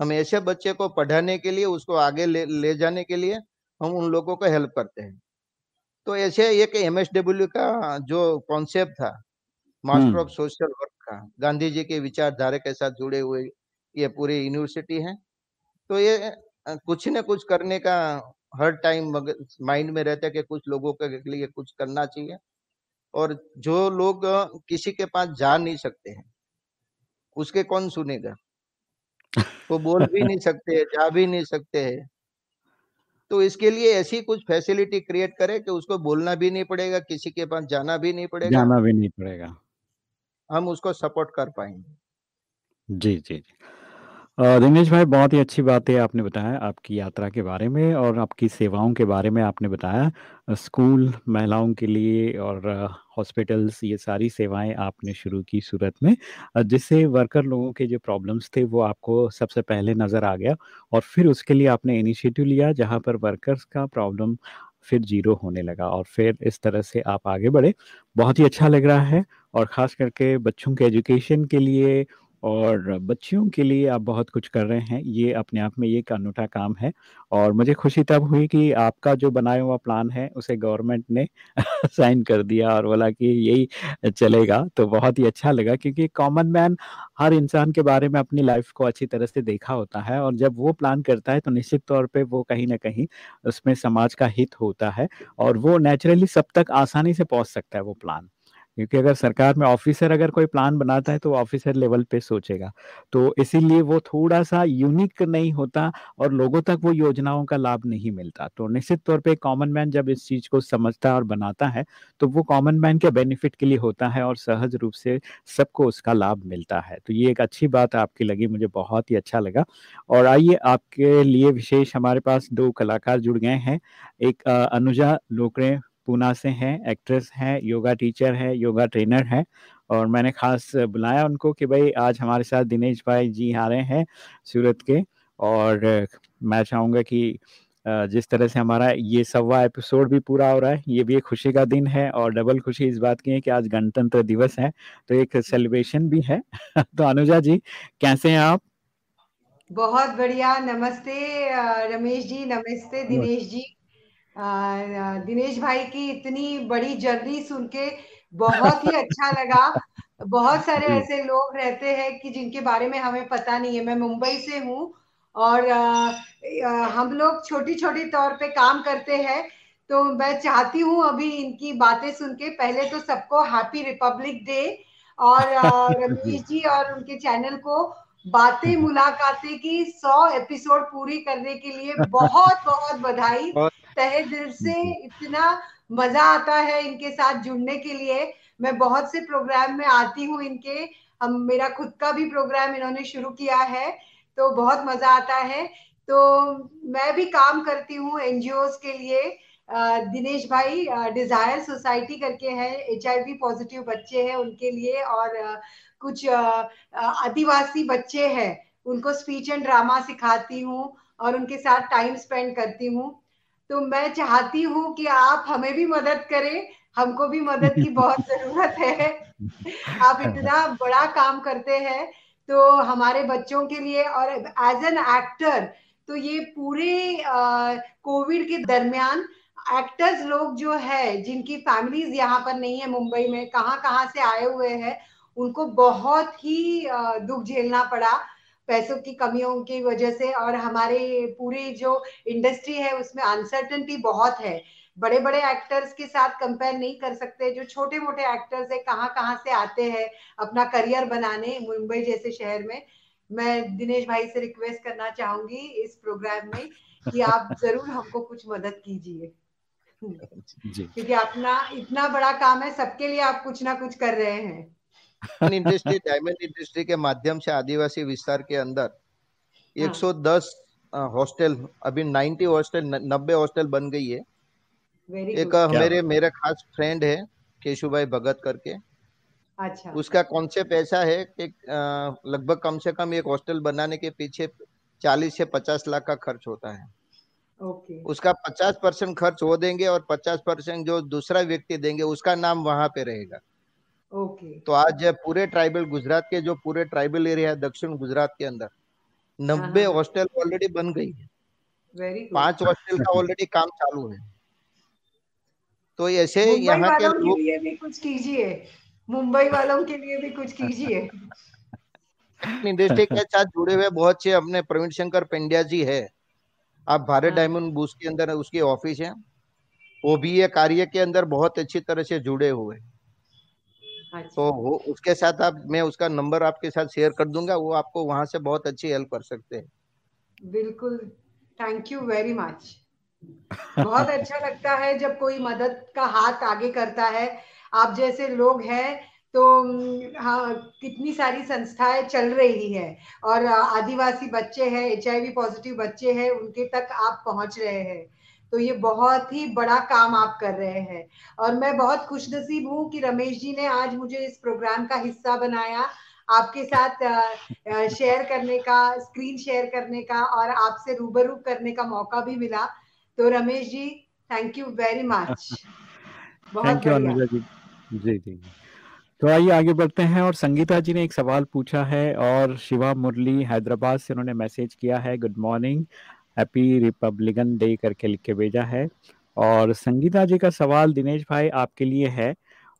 हम ऐसे बच्चे को पढ़ाने के लिए उसको आगे ले, ले जाने के लिए हम उन लोगों को हेल्प करते हैं। तो ऐसे एक एम एस डब्ल्यू का जो कॉन्सेप्ट था मास्टर ऑफ़ सोशल वर्क का गांधी जी के विचारधारा के साथ जुड़े हुए ये पूरी यूनिवर्सिटी है। तो ये कुछ न कुछ करने का हर टाइम माइंड में रहता है कि कुछ लोगों के लिए कुछ करना चाहिए। और जो लोग किसी के पास जा नहीं सकते हैं उसके कौन सुनेगा? वो बोल भी नहीं सकते है जा भी नहीं सकते हैं। तो इसके लिए ऐसी कुछ फैसिलिटी क्रिएट करे कि उसको बोलना भी नहीं पड़ेगा किसी के पास जाना भी नहीं पड़ेगा। जाना भी नहीं पड़ेगा। हम उसको सपोर्ट कर पाएँगे। जी जी जी। दिनेश भाई, बहुत ही अच्छी बात है आपने बताया आपकी यात्रा के बारे में और आपकी सेवाओं के बारे में आपने बताया। स्कूल, महिलाओं के लिए और हॉस्पिटल्स, ये सारी सेवाएँ आपने शुरू की सूरत में जिससे वर्कर लोगों के जो प्रॉब्लम्स थे वो आपको सबसे पहले नज़र आ गया और फिर उसके लिए आपने इनिशिएटिव लिया जहाँ पर वर्कर्स का प्रॉब्लम फिर ज़ीरो होने लगा और फिर इस तरह से आप आगे बढ़े। बहुत ही अच्छा लग रहा है और ख़ास करके बच्चों के एजुकेशन के लिए और बच्चियों के लिए आप बहुत कुछ कर रहे हैं, ये अपने आप में ये एक अनूठा काम है। और मुझे खुशी तब हुई कि आपका जो बनाया हुआ प्लान है, उसे गवर्नमेंट ने साइन कर दिया और बोला कि यही चलेगा। तो बहुत ही अच्छा लगा क्योंकि कॉमन मैन हर इंसान के बारे में अपनी लाइफ को अच्छी तरह से देखा होता है और जब वो प्लान करता है तो निश्चित तौर पर वो कहीं ना कहीं उसमें समाज का हित होता है और वो नेचुरली सब तक आसानी से पहुँच सकता है वो प्लान। क्योंकि अगर सरकार में ऑफिसर अगर कोई प्लान बनाता है तो ऑफिसर लेवल पे सोचेगा। तो इसीलिए वो थोड़ा सा यूनिक नहीं होता और लोगों तक वो योजनाओं का लाभ नहीं मिलता। तो निश्चित तौर पे कॉमन मैन जब इस चीज़ को समझता और बनाता है तो वो कॉमन मैन के बेनिफिट के लिए होता है और सहज रूप से सबको उसका लाभ मिलता है। तो ये एक अच्छी बात आपकी लगी, मुझे बहुत ही अच्छा लगा। और आइए, आपके लिए विशेष हमारे पास दो कलाकार जुड़ गए हैं। एक अनुजा लोकड़े पूना से हैं, एक्ट्रेस हैं, योगा टीचर है, योगा ट्रेनर है और मैंने खास बुलाया उनको कि भाई आज हमारे साथ दिनेश भाई जी आ रहे हैं सूरत के और मैं चाहूँगा कि जिस तरह से हमारा ये सवा एपिसोड भी पूरा हो रहा है, ये भी एक खुशी का दिन है और डबल खुशी इस बात की है कि आज गणतंत्र दिवस है तो एक सेलिब्रेशन भी है। तो अनुजा जी, कैसे हैं आप? बहुत बढ़िया, नमस्ते रमेश जी, नमस्ते, दिनेश जी। दिनेश भाई की इतनी बड़ी जर्नी सुन के बहुत ही अच्छा लगा। बहुत सारे ऐसे लोग रहते हैं कि जिनके बारे में हमें पता नहीं है। मैं मुंबई से हूँ और आ, आ, हम लोग छोटी छोटी तौर पे काम करते हैं। तो मैं चाहती हूँ अभी इनकी बातें सुन के पहले तो सबको हैप्पी रिपब्लिक डे और रमेश जी और उनके चैनल को बातें मुलाकातें की सौ एपिसोड पूरी करने के लिए बहुत बहुत बधाई तहे दिल से इतना मज़ा आता है इनके साथ जुड़ने के लिए। मैं बहुत से प्रोग्राम में आती हूँ इनके। हम मेरा खुद का भी प्रोग्राम इन्होंने शुरू किया है तो बहुत मज़ा आता है। तो मैं भी काम करती हूँ एनजीओ के लिए। दिनेश भाई डिज़ायर सोसाइटी करके है एच पॉजिटिव बच्चे हैं उनके लिए और कुछ आदिवासी बच्चे हैं। उनको स्पीच एंड ड्रामा सिखाती हूँ और उनके साथ टाइम स्पेंड करती हूँ। तो मैं चाहती हूँ कि आप हमें भी मदद करें। हमको भी मदद की बहुत ज़रूरत है। आप इतना बड़ा काम करते हैं। तो हमारे बच्चों के लिए और एज एन एक्टर तो ये पूरे कोविड के दरमियान एक्टर्स लोग जो है जिनकी फैमिलीज़ यहाँ पर नहीं है मुंबई में कहाँ कहाँ से आए हुए हैं उनको बहुत ही दुख झेलना पड़ा। पैसों की कमियों की वजह से और हमारे पूरी जो इंडस्ट्री है उसमें अनसर्टनिटी बहुत है। बड़े बड़े एक्टर्स के साथ कंपेयर नहीं कर सकते। जो छोटे मोटे एक्टर्स है कहाँ कहाँ से आते हैं अपना करियर बनाने मुंबई जैसे शहर में मैं दिनेश भाई से रिक्वेस्ट करना चाहूँगी इस प्रोग्राम में कि आप ज़रूर हमको कुछ मदद कीजिए। क्योंकि अपना इतना बड़ा काम है सबके लिए आप कुछ ना कुछ कर रहे हैं। इंडस्ट्री डायमंड इंडस्ट्री के माध्यम से आदिवासी विस्तार के अंदर 110 हाँ। हॉस्टल अभी 90 हॉस्टल 90 हॉस्टल बन गई है। एक मेरे मेरे खास फ्रेंड है केशुभाई भगत करके। अच्छा। उसका कॉन्सेप्ट ऐसा है कि लगभग कम से कम एक हॉस्टल बनाने के पीछे 40 से 50 लाख का खर्च होता है। ओके। उसका 50 परसेंट खर्च वो देंगे और 50 परसेंट जो दूसरा व्यक्ति देंगे उसका नाम वहाँ पे रहेगा। ओके। तो आज पूरे ट्राइबल गुजरात के जो पूरे ट्राइबल एरिया है दक्षिण गुजरात के अंदर नब्बे हॉस्टल ऑलरेडी बन गई है। पाँच हॉस्टल का ऑलरेडी काम चालू है। तो ऐसे यहाँ के लोग लिए भी कुछ कीजिए। मुंबई वालों के लिए भी कुछ कीजिए। इंडस्ट्री के साथ जुड़े हुए बहुत से अपने प्रवीण शंकर पेंड्या जी है। आप भारत डायमंड हाँ। बूस के अंदर उसकी ऑफ़िस है। वो भी ये कार्य के अंदर बहुत अच्छी तरह से जुड़े हुए अच्छा। तो वो उसके साथ आप मैं उसका नंबर आपके साथ शेयर कर दूँगा वो आपको वहाँ से बहुत अच्छी हेल्प कर सकते हैं। बिल्कुल थैंक यू वेरी मच बहुत अच्छा लगता है जब कोई मदद का हाथ आगे करता है। आप जैसे लोग हैं तो हाँ कितनी सारी संस्थाएँ चल रही है और आदिवासी बच्चे हैं एचआईवी पॉजिटिव बच्चे हैं उनके तक आप पहुँच रहे हैं। तो ये बहुत ही बड़ा काम आप कर रहे हैं। और मैं बहुत खुश नसीब हूँ कि रमेश जी ने आज मुझे इस प्रोग्राम का हिस्सा बनाया। आपके साथ शेयर करने का स्क्रीन शेयर करने का और आपसे रूबरू करने का मौका भी मिला। तो Ramesh ji thank you very much thank you Anuja ji. जी जी। तो आइए आगे बढ़ते हैं और संगीता जी ने एक सवाल पूछा है और शिवा मुरली हैदराबाद से उन्होंने मैसेज किया है good morning happy republican day करके लिख के भेजा है। और संगीता जी का सवाल दिनेश भाई आपके लिए है।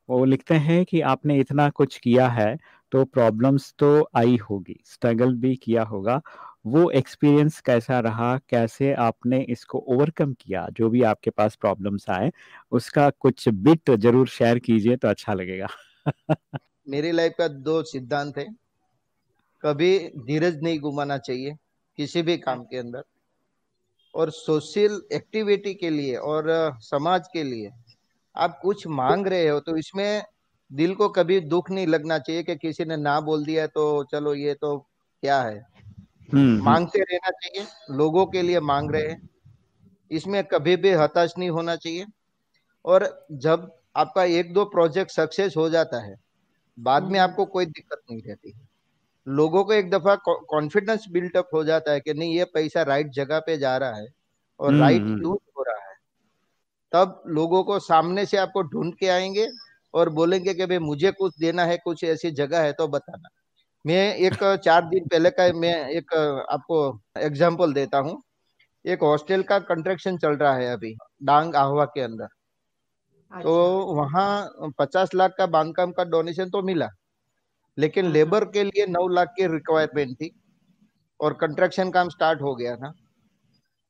वो लिखते हैं कि आपने इतना कुछ किया है तो प्रॉब्लम्स तो आई होगी, स्ट्रगल भी किया होगा। वो एक्सपीरियंस कैसा रहा, कैसे आपने इसको ओवरकम किया, जो भी आपके पास प्रॉब्लम्स आए, उसका कुछ बिट ज़रूर शेयर कीजिए तो अच्छा लगेगा। मेरी लाइफ का दो सिद्धांत है। कभी धीरज नहीं घुमाना चाहिए, किसी भी काम के अंदर। और सोशल एक्टिविटी के लिए और समाज के लिए। आप कुछ मांग रहे हो तो इसमें दिल को कभी दुख नहीं लगना चाहिए कि किसी ने ना बोल दिया तो चलो ये तो क्या है। हम्म, हम्म। मांगते रहना चाहिए लोगों के लिए मांग रहे हैं। इसमें कभी भी हताश नहीं होना चाहिए। और जब आपका एक दो प्रोजेक्ट सक्सेस हो जाता है बाद में हम्म। आपको कोई दिक्कत नहीं रहती। लोगों को एक दफ़ा कॉन्फिडेंस बिल्टअप हो जाता है कि नहीं ये पैसा राइट जगह पे जा रहा है और राइट यूज़ हो रहा है। तब लोगों को सामने से आपको ढूंढ के आएँगे और बोलेंगे कि भाई मुझे कुछ देना है कुछ ऐसी जगह है तो बताना। मैं एक चार दिन पहले का मैं एक आपको एग्ज़ाम्पल देता हूँ। एक हॉस्टल का कंस्ट्रक्शन चल रहा है अभी डांग आहवा के अंदर। तो अच्छा। वहाँ पचास लाख का बांधकाम का डोनेशन तो मिला। लेकिन लेबर के लिए नौ लाख की रिक्वायरमेंट थी और कंस्ट्रक्शन काम स्टार्ट हो गया था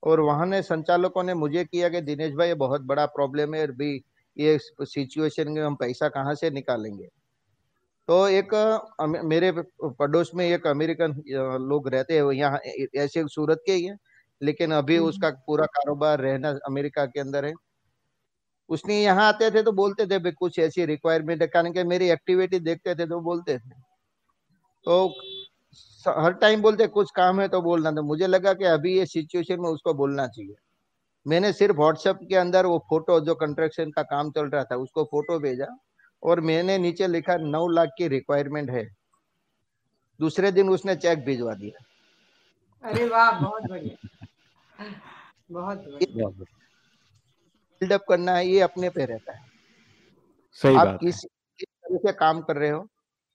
और वहाँ ने संचालकों ने मुझे किया कि दिनेश भाई ये बहुत बड़ा प्रॉब्लम है और भी ये सिचुएशन में हम पैसा कहाँ से निकालेंगे? तो एक मेरे पड़ोस में एक अमेरिकन लोग रहते हैं यहाँ ऐसे सूरत के ही है लेकिन अभी हम्म। उसका पूरा कारोबार रहना अमेरिका के अंदर है। उसने यहाँ आते थे तो बोलते थे कुछ ऐसी रिक्वायरमेंट है। कारण के मेरी एक्टिविटी देखते थे तो बोलते थे। तो हर टाइम बोलते कुछ काम है तो बोलना। था मुझे लगा कि अभी ये सिचुएशन में उसको बोलना चाहिए। मैंने सिर्फ़ व्हाट्सएप के अंदर वो फ़ोटो जो कंस्ट्रक्शन का काम चल रहा था उसको फ़ोटो भेजा और मैंने नीचे लिखा नौ लाख की रिक्वायरमेंट है। दूसरे दिन उसने चेक भिजवा दिया। अरे वाह बहुत बढ़िया। बहुत बढ़िया। बिल्डअप करना है ये अपने पे रहता है। सही आप बात किस तरह से काम कर रहे हो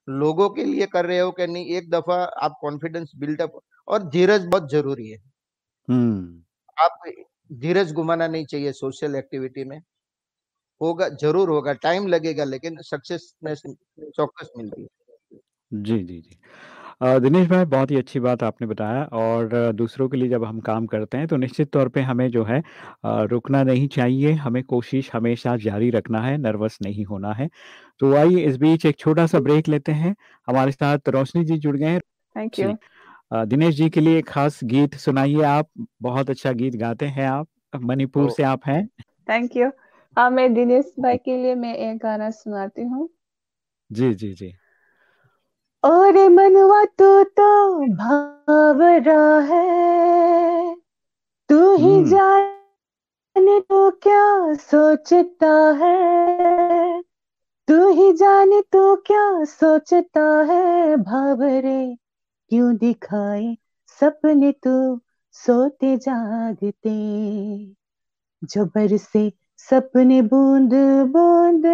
लोगों के लिए कर रहे हो कि नहीं एक दफ़ा आप कॉन्फिडेंस बिल्डअप और धीरज बहुत ज़रूरी है। हम्म। आप धीरज घुमाना नहीं चाहिए सोशल एक्टिविटी में। होगा ज़रूर होगा टाइम लगेगा लेकिन सक्सेस में चौकस मिलती है। जी जी जी। दिनेश भाई बहुत ही अच्छी बात आपने बताया और दूसरों के लिए जब हम काम करते हैं तो निश्चित तौर पे हमें जो है रुकना नहीं चाहिए हमें कोशिश हमेशा जारी रखना है नर्वस नहीं होना है। तो आइए इस बीच एक छोटा सा ब्रेक लेते हैं। हमारे साथ रोशनी जी जुड़ गए हैं। थैंक यू दिनेश जी के लिए खास गीत सुनाइए आप। बहुत अच्छा गीत गाते हैं आप। मणिपुर से आप हैं। थैंक यू हाँ मैं दिनेश भाई के लिए मैं एक गाना सुनाती हूँ। जी जी जी। और मनवा तू तो भावरा है तू ही हम्म। जाने तो क्या सोचता है? तू ही जाने तो क्या सोचता है? भावरे क्यों दिखाए सपने तू सोते जागते? जो बरसे सपने बूंद बूंद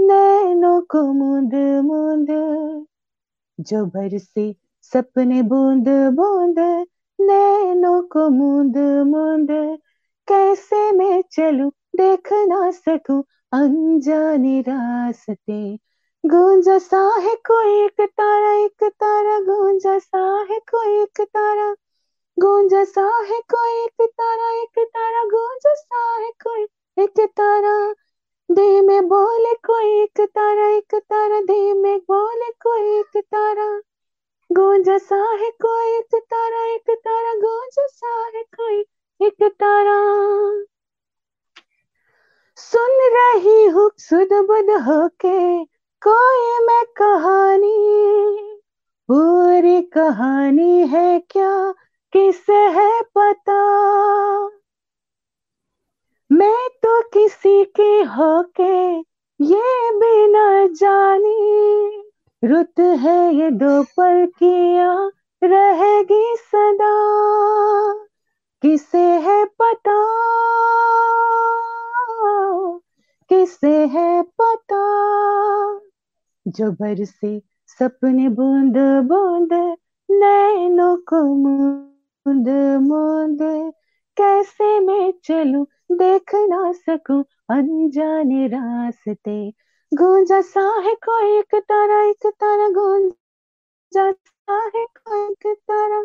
नैनों को मूंद मूंद जो बरसे सपने बूंद बूंद, नैनों को मूंद मूंद। कैसे मैं चलूँ, देख ना सकूँ, अनजाने रास्ते। गूंजा सा है कोई एक तारा एक तारा गूंजा सा है कोई एक तारा। गूंजा सा है कोई एक तारा एक तारा गूंजा सा है कोई एक तारा। दे में बोले कोई एक तारा एक तारा दे में बोले कोई एक तारा। गूंजा सा है कोई एक तारा एक तारा, गूंजा सा है कोई एक तारा। सुन रही हूँ सुध बुध होके कोई मैं कहानी। पूरी कहानी है क्या, किसे है पता? किसी के होके ये भी न जानी। रुत है ये दो पल किया रहेगी सदा। किसे है पता? किसे है पता? जो बरसे सपने बूंद बूंद, नैनों को मूंद मूंद। कैसे मैं चलूँ, देख ना सकूँ अनजाने रास्ते। गूंजा सा है कोई एक तारा एक तारा गूंजा है कोई एक तारा।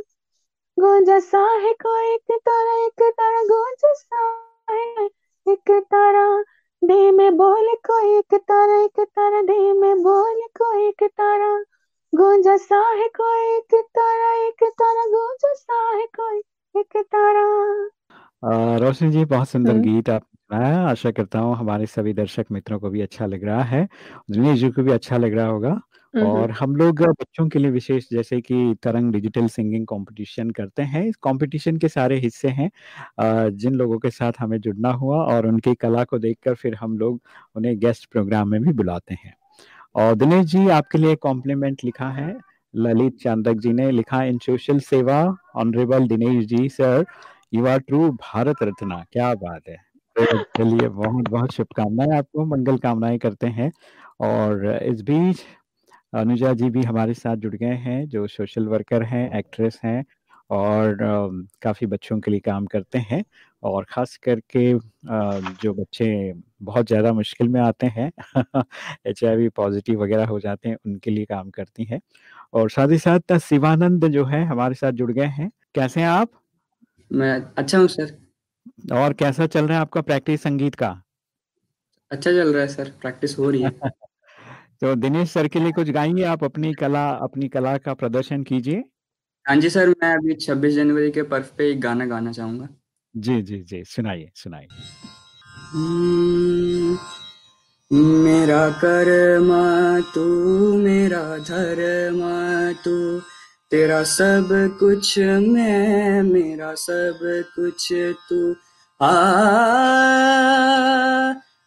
गूंजा सा है कोई एक तारा एक तारा गूंजा सा है एक तारा। दे में बोल कोई एक तारा एक तारा, दे में बोल कोई एक तारा। गूंजा सा है कोई एक तारा एक तारा गूंजा सा है कोई एक तारा। रोशनी जी बहुत सुंदर हम्म। गीत आप सुनाया। आशा करता हूँ हमारे सभी दर्शक मित्रों को भी अच्छा लग रहा है दिनेश जी को भी अच्छा लग रहा होगा। और हम लोग बच्चों के लिए विशेष जैसे कि तरंग डिजिटल सिंगिंग कंपटीशन करते हैं। इस कंपटीशन के सारे हिस्से हैं जिन लोगों के साथ हमें जुड़ना हुआ और उनकी कला को देखकर फिर हम लोग उन्हें गेस्ट प्रोग्राम में भी बुलाते हैं। और दिनेश जी आपके लिए कॉम्प्लीमेंट लिखा है। ललित चांदक जी ने लिखा इन सोशल सेवा honourable Dinesh ji sir. You are true Bharat Ratna, क्या बात है। तो चलिए, बहुत बहुत शुभकामनाएँ आपको, मंगल कामनाएँ करते हैं। और इस बीच अनुजा जी भी हमारे साथ जुड़ गए हैं, जो सोशल वर्कर हैं, एक्ट्रेस हैं, और काफ़ी बच्चों के लिए काम करते हैं। और ख़ास करके जो बच्चे बहुत ज़्यादा मुश्किल में आते हैं, एचआईवी पॉजिटिव वगैरह हो जाते हैं, उनके लिए काम करती हैं। और साथ ही साथ शिवानंद जो है, हमारे साथ जुड़ गए हैं। कैसे हैं आप? मैं अच्छा हूँ सर। और कैसा चल रहा है आपका प्रैक्टिस संगीत का? अच्छा चल रहा है सर। प्रैक्टिस हो रही है। तो दिनेश सर के लिए कुछ गाएँगे आप अपनी कला अपनी कला का प्रदर्शन कीजिए। हाँ जी सर मैं अभी 26 जनवरी के पर्व पे एक गाना गाना चाहूँगा। जी जी जी सुनाइए सुनाइए। हम्म, मेरा कर्मा तू मेरा धर्मा तू तेरा सब कुछ मैं, मेरा सब कुछ तू। आ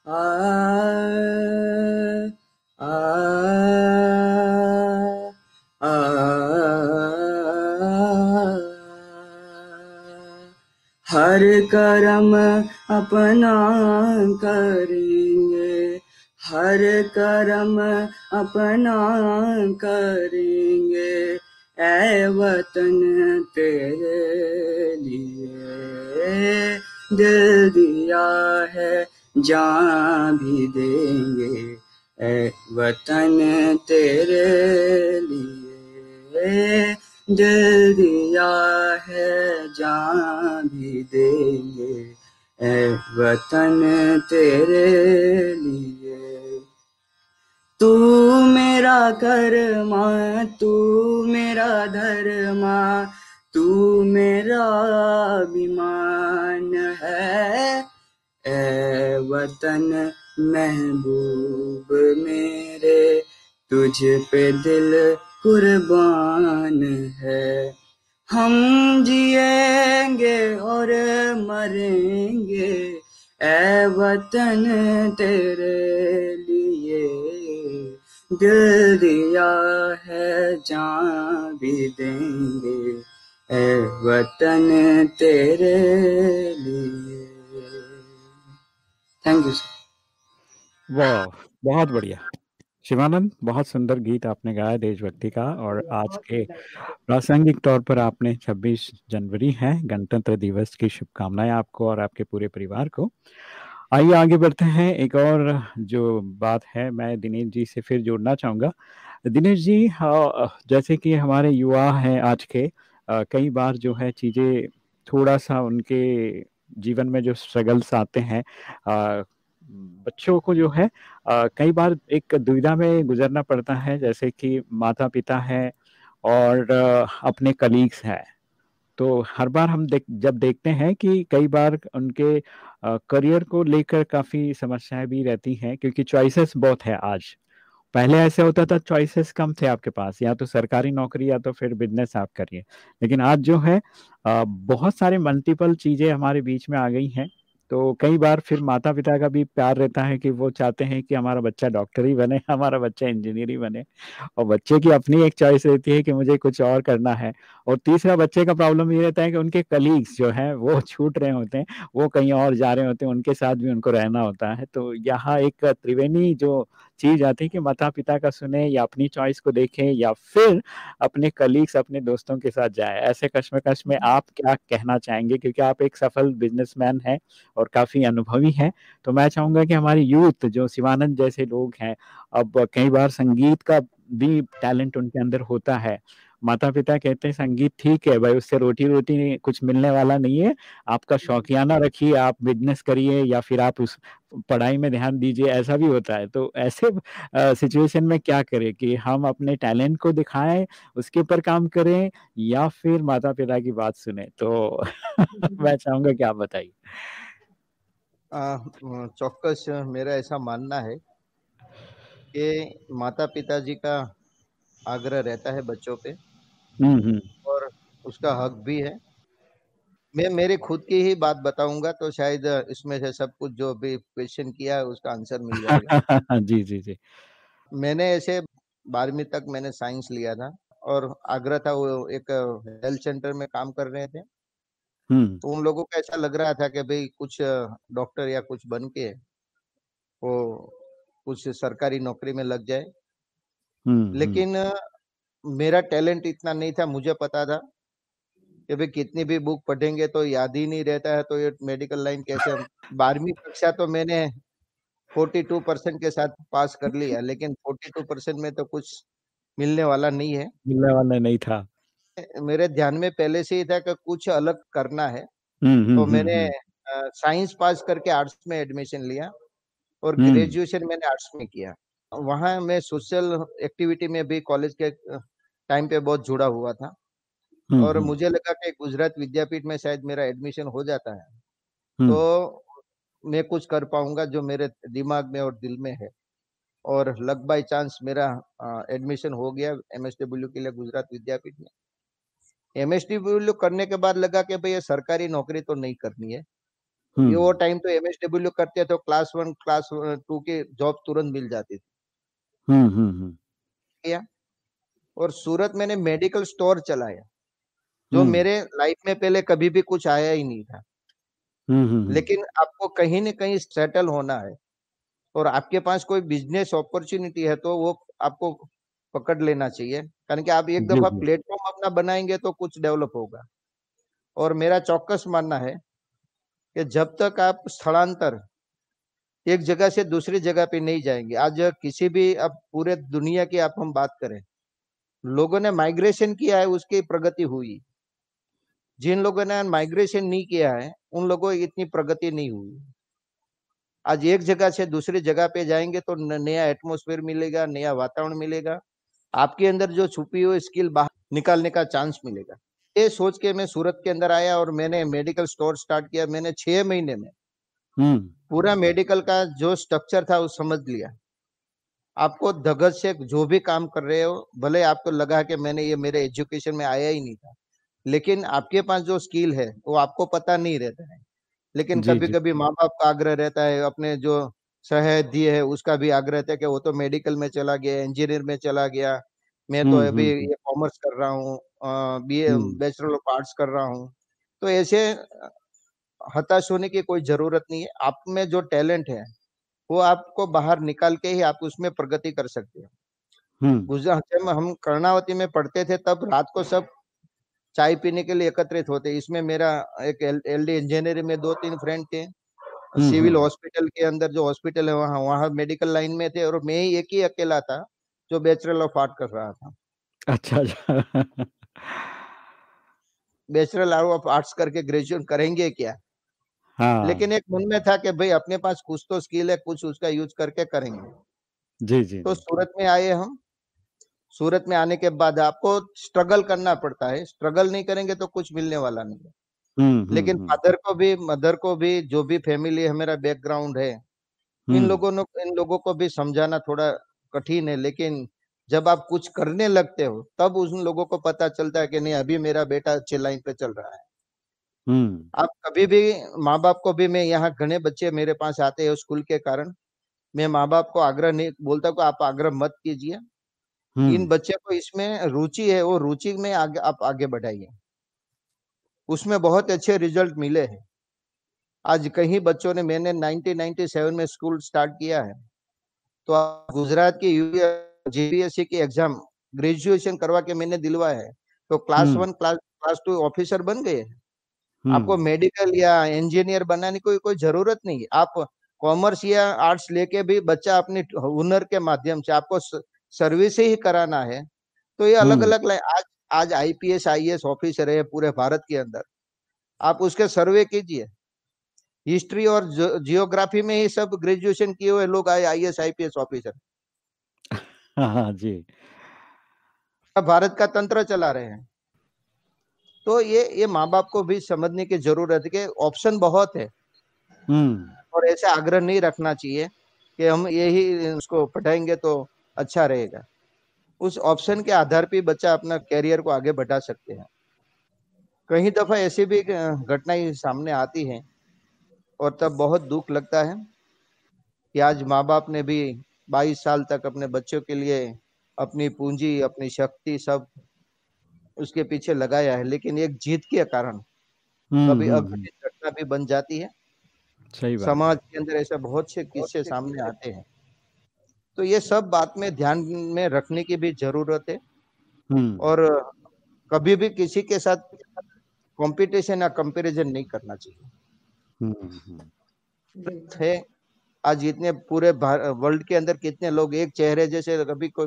आ हर कर्म अपना करेंगे, हर कर्म अपना करेंगे। ऐ वतन तेरे लिए। दिल दिया है, जान भी देंगे। ऐ वतन तेरे लिए। दिल दिया है, जान भी देंगे। ऐ वतन तेरे लिए। तू मेरा कर्मा, तू मेरा धर्मा, तू मेरा अभिमान है। ए वतन महबूब मेरे, तुझ पे दिल कुर्बान है। हम जिएँगे और मरेंगे ए वतन तेरे लिए। दिया है जान भी देंगे। ए वतन तेरे लिए। थैंक यू सर वाह बहुत बढ़िया। शिवानंद बहुत सुंदर गीत आपने गाया देशभक्ति का और आज के प्रासंगिक तौर पर आपने 26 जनवरी है गणतंत्र दिवस की शुभकामनाएँ आपको और आपके पूरे परिवार को। आइए आगे बढ़ते हैं। एक और जो बात है, मैं दिनेश जी से फिर जोड़ना चाहूँगा। दिनेश जी जैसे कि हमारे युवा हैं आज के कई बार जो है चीज़ें थोड़ा सा उनके जीवन में जो स्ट्रगल्स आते हैं बच्चों को जो है कई बार एक दुविधा में गुजरना पड़ता है, जैसे कि माता पिता है और अपने कलीग्स हैं। तो हर बार हम देख, जब देखते हैं कि कई बार उनके करियर को लेकर काफ़ी समस्याएँ भी रहती हैं, क्योंकि चॉइसेस बहुत है आज। पहले ऐसे होता था चॉइसेस कम थे आपके पास, या तो सरकारी नौकरी या तो फिर बिज़नेस आप करिए। लेकिन आज जो है बहुत सारे मल्टीपल चीज़ें हमारे बीच में आ गई हैं। तो कई बार फिर माता पिता का भी प्यार रहता है कि वो चाहते हैं कि हमारा बच्चा डॉक्टर ही बने, हमारा बच्चा इंजीनियर ही बने। और बच्चे की अपनी एक चॉइस रहती है कि मुझे कुछ और करना है। और तीसरा बच्चे का प्रॉब्लम ये रहता है कि उनके कलीग्स जो है, वो छूट रहे होते हैं, वो कहीं और जा रहे होते हैं, उनके साथ भी उनको रहना होता है। तो यहाँ एक त्रिवेणी जो चीज़ आती है कि माता-पिता का सुने या अपनी चॉइस को देखें या फिर अपने कलीग्स, अपने दोस्तों के साथ जाए ऐसे कश्मकश में आप क्या कहना चाहेंगे? क्योंकि आप एक सफल बिज़नेसमैन हैं और काफ़ी अनुभवी हैं। तो मैं चाहूँगा कि हमारी यूथ जो शिवानंद जैसे लोग हैं, अब कई बार संगीत का भी टैलेंट उनके अंदर होता है। माता पिता कहते हैं, संगीत ठीक है, भाई, उससे रोटी रोटी कुछ मिलने वाला नहीं है। आपका शौकियाना रखिए, आप बिज़नेस करिए या फिर आप उस पढ़ाई में ध्यान दीजिए। ऐसा भी होता है। तो ऐसे सिचुएशन में क्या करें कि हम अपने टैलेंट को दिखाएँ, उसके ऊपर काम करें या फिर माता पिता की बात सुने? तो मैं चाहूँगा कि आप बताइए। चौकस मेरा ऐसा मानना है कि माता पिताजी का आग्रह रहता है बच्चों पे। हुँ, हुँ। और उसका हक भी है। मैं मेरी खुद की ही बात बताऊँगा तो शायद इसमें से सब कुछ जो भी क्वेश्चन किया है उसका आंसर मिल जाएगा। जी, जी, जी। मैंने ऐसे 12वीं तक मैंने साइंस लिया था और आग्रह था वो एक हेल्थ सेंटर में काम कर रहे थे। हुँ। तो उन लोगों को ऐसा लग रहा था कि भई कुछ डॉक्टर या कुछ बन के वो कुछ सरकारी नौकरी में लग जाए। हुँ, हुँ। लेकिन मेरा टैलेंट इतना नहीं था, मुझे पता था कि भाई कितनी भी बुक पढ़ेंगे तो याद ही नहीं रहता है, तो ये मेडिकल लाइन कैसे बारहवीं कक्षा तो मैंने 42% के साथ पास कर लिया, लेकिन 42% में तो कुछ मिलने वाला नहीं है। मिलने वाला नहीं था। मेरे ध्यान में पहले से ही था कि कुछ अलग करना है, हुँ, हुँ, तो हुँ, मैंने साइंस पास करके आर्ट्स में एडमिशन लिया और ग्रेजुएशन मैंने आर्ट्स में किया। वहाँ मैं सोशल एक्टिविटी में भी कॉलेज के टाइम पे बहुत जुड़ा हुआ था और मुझे लगा कि गुजरात विद्यापीठ में शायद मेरा एडमिशन हो जाता है, तो मैं कुछ कर पाऊँगा जो मेरे दिमाग में और दिल में है और लग बाय चांस मेरा एडमिशन हो गया एमएसडब्ल्यू के लिए गुजरात विद्यापीठ में। एमएसडब्ल्यू करने के बाद लगा कि भाई ये सरकारी नौकरी तो नहीं करनी है। ये वो टाइम तो एमएसडब्ल्यू करते तो क्लास वन क्लास टू की जॉब तुरंत मिल जाती थी। हुँ, हुँ, हुँ। किया और सूरत मैंने मेडिकल स्टोर चलाया, जो हुँ। मेरे लाइफ में पहले कभी भी कुछ आया ही नहीं था। हुँ, हुँ, हुँ। लेकिन आपको कहीं न कहीं सेटल होना है और आपके पास कोई बिज़नेस अपॉर्चुनिटी है तो वो आपको पकड़ लेना चाहिए। कारण कि आप एक दफ़ा प्लेटफ़ॉर्म अपना बनाएँगे तो कुछ डेवलप होगा और मेरा चौकस मानना है कि जब तक आप स्थलांतर एक जगह से दूसरी जगह पे नहीं जाएँगे आज किसी भी अब पूरे दुनिया की आप हम बात करें, लोगों ने माइग्रेशन किया है उसकी प्रगति हुई। जिन लोगों ने माइग्रेशन नहीं किया है, उन लोगों की इतनी प्रगति नहीं हुई। आज एक जगह से दूसरी जगह पे जाएँगे तो नया एटमॉस्फेयर मिलेगा, नया वातावरण मिलेगा। आपके अंदर जो छुपी हुई स्किल बाहर निकालने का चांस मिलेगा। ये सोच के मैं सूरत के अंदर आया और मैंने मेडिकल स्टोर स्टार्ट किया। मैंने छह महीने में। पूरा मेडिकल का जो स्ट्रक्चर था वो समझ लिया। आपको धगत से जो भी काम कर रहे हो, भले आपको लगा कि मैंने ये मेरे एजुकेशन में आया ही नहीं था। लेकिन आपके पास जो स्किल है, वो आपको पता नहीं रहता है। लेकिन जी, कभी जी। कभी-कभी माँ-बाप का आग्रह रहता है, अपने जो सहदिय है उसका भी आग्रह रहता है कि वो तो मेडिकल में चला गया, इंजीनियर में चला गया। मैं तो अभी हुँ, हुँ। ये कॉमर्स कर रहा हूँ बी हुँ। बैचलर ऑफ़ आर्ट्स कर रहा हूँ। तो ऐसे हताश होने की कोई ज़रूरत नहीं है। आप में जो टैलेंट है, वो आपको बाहर निकाल के ही आप उसमें प्रगति कर सकते हो। हुँ। जब हम कर्णावती में पढ़ते थे तब रात को सब चाय पीने के लिए एकत्रित होते। इसमें मेरा एक एल डी इंजीनियरिंग में 2-3 फ्रेंड थे। सिविल हॉस्पिटल के अंदर जो हॉस्पिटल है वहाँ वहाँ मेडिकल लाइन में थे और मैं ही एक ही अकेला था, जो बैचलर ऑफ़ आर्ट कर रहा था। अच्छा, अच्छा। बैचलर ऑफ़ आर्ट्स करके ग्रेजुएट करेंगे क्या? लेकिन हाँ। एक मन में था कि भाई अपने पास कुछ तो स्किल है, कुछ उसका यूज़ करके करेंगे। जी, जी, तो जी। सूरत में आए हम। सूरत में आने के बाद आपको स्ट्रगल करना पड़ता है। स्ट्रगल नहीं करेंगे तो कुछ मिलने वाला नहीं है। हुँ, हुँ, लेकिन। फादर को भी, मदर को भी, जो भी फैमिली है, मेरा बैकग्राउंड है, इन। लोगों ने इन लोगों को भी समझाना थोड़ा कठिन है, लेकिन जब आप कुछ करने लगते हो, तब उन लोगों को पता चलता है कि नहीं अभी मेरा बेटा अच्छे लाइन पे चल रहा है। हुँ। आप कभी भी माँ-बाप को भी मैं यहाँ घने बच्चे मेरे पास आते हैं स्कूल के कारण, मैं माँ-बाप को आग्रह नहीं बोलता कि आप आग्रह मत कीजिए। इन हुँ। बच्चे को इसमें रुचि है, वो रुचि में आगे आप आगे बढ़ाइए। उसमें बहुत अच्छे रिज़ल्ट मिले हैं। आज कहीं बच्चों ने मैंने 1997 में स्कूल स्टार्ट किया है। तो गुजरात की जीपीएससी की एग्ज़ाम ग्रेजुएशन करवा के मैंने दिलवाया है तो क्लास हम्म। One class class two officer बन गए हम्म। आपको मेडिकल या इंजीनियर बनाने की कोई कोई ज़रूरत नहीं है। आप कॉमर्स या आर्ट्स लेके भी बच्चा अपनी हुनर के माध्यम से आपको सर्विस ही कराना है तो ये अलग हम्म। अलग आज आज आईपीएस आईएएस ऑफिसर है पूरे भारत के अंदर। आप उसके सर्वे कीजिए। हिस्ट्री और जियोग्राफी में ही सब ग्रेजुएशन किए हुए लोग आए I S I P S officer. हाँ जी। भारत का तंत्र चला रहे हैं। तो ये ये माँ बाप को भी समझने की ज़रूरत है कि ऑप्शन बहुत है। हम्म। और ऐसे आग्रह नहीं रखना चाहिए कि हम यही उसको पढ़ाएँगे तो अच्छा रहेगा। उस ऑप्शन के आधार पर बच्चा अपना कैरियर को आगे बढ़ा सकते हैं। कई दफ़ा ऐसी भी घटनाएँ सामने आती हैं और तब बहुत दुख लगता है कि आज माँ बाप ने भी 22 साल तक अपने बच्चों के लिए अपनी पूंजी अपनी शक्ति सब उसके पीछे लगाया है लेकिन एक जीत के कारण हम्म, कभी हम्म, अघटित घटना भी बन जाती है। सही बात। समाज के अंदर ऐसे बहुत से किस्से सामने आते हैं। तो ये सब बात में ध्यान में रखने की भी ज़रूरत है। हम्म। और कभी भी किसी के साथ कंपटीशन या कंपैरिजन नहीं करना चाहिए। है आज इतने पूरे वर्ल्ड के अंदर कितने लोग एक चेहरे जैसे कभी कोई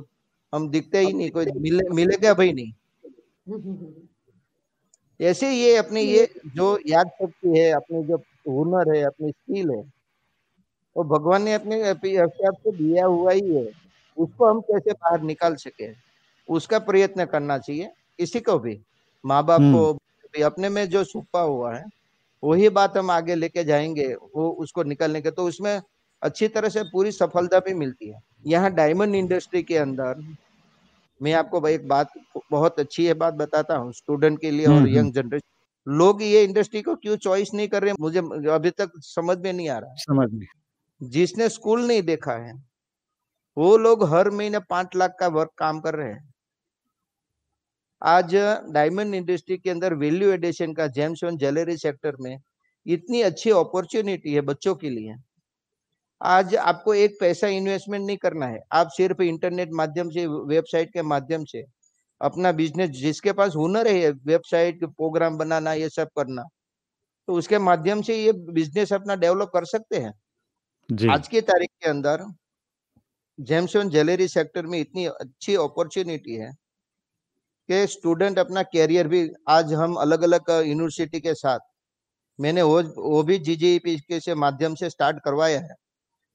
हम दिखते ही नहीं कोई मिले मिलेगा भाई नहीं। ऐसे ये अपनी ये जो याद शक्ति है अपनी जो हुनर है अपनी स्किल है वो भगवान ने अपने से दिया हुआ ही है। उसको हम कैसे बाहर निकाल सके? उसका प्रयत्न करना चाहिए। किसी को भी माँ बाप को भी अपने में जो छुपा हुआ है वही बात हम आगे लेके जाएँगे वो उसको निकलने के। तो उसमें अच्छी तरह से पूरी सफलता भी मिलती है। यहाँ डायमंड इंडस्ट्री के अंदर मैं आपको एक बात बहुत अच्छी है बात बताता हूँ स्टूडेंट के लिए और यंग जनरेशन। लोग ये इंडस्ट्री को क्यों चॉइस नहीं कर रहे मुझे अभी तक समझ में नहीं आ रहा। समझ में। जिसने स्कूल नहीं देखा है वो लोग हर महीने पाँच लाख का वर्क काम कर रहे हैं। आज डायमंड इंडस्ट्री के अंदर वैल्यू एडिशन का जेम्स ज्वेलरी सेक्टर में इतनी अच्छी अपॉर्चुनिटी है बच्चों के लिए। आज आपको एक पैसा इन्वेस्टमेंट नहीं करना है। आप सिर्फ़ इंटरनेट माध्यम से वेबसाइट के माध्यम से अपना बिज़नेस जिसके पास हुनर है वेबसाइट प्रोग्राम बनाना ये सब करना तो उसके माध्यम से ये बिज़नेस अपना डेवलप कर सकते हैं। जी। आज की तारीख के अंदर जेम्सन ज्वेलरी सेक्टर में इतनी अच्छी अपॉर्चुनिटी है कि स्टूडेंट अपना कैरियर भी आज हम अलग अलग यूनिवर्सिटी के साथ मैंने वो वो भी जीजीपी के से माध्यम से स्टार्ट करवाया है।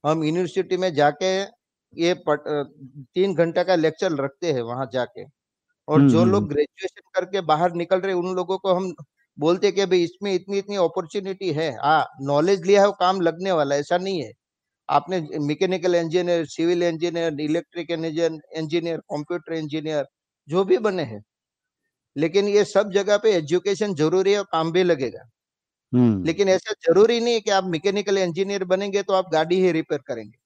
हम यूनिवर्सिटी में जाके ये पट, तीन घंटा का लेक्चर रखते हैं वहाँ जाके। और जो लोग ग्रेजुएशन करके बाहर निकल रहे उन लोगों को हम बोलते कि भाई इसमें इतनी इतनी अपॉर्चुनिटी है। हाँ नॉलेज लिया है वो काम लगने वाला ऐसा नहीं है। आपने mechanical engineer civil engineer electric engineer computer engineer जो भी बने हैं। लेकिन ये सब जगह पे एजुकेशन ज़रूरी है और काम भी लगेगा। लेकिन ऐसा ज़रूरी नहीं है कि आप मैकेनिकल इंजीनियर बनेंगे तो आप गाड़ी ही रिपेयर करेंगे।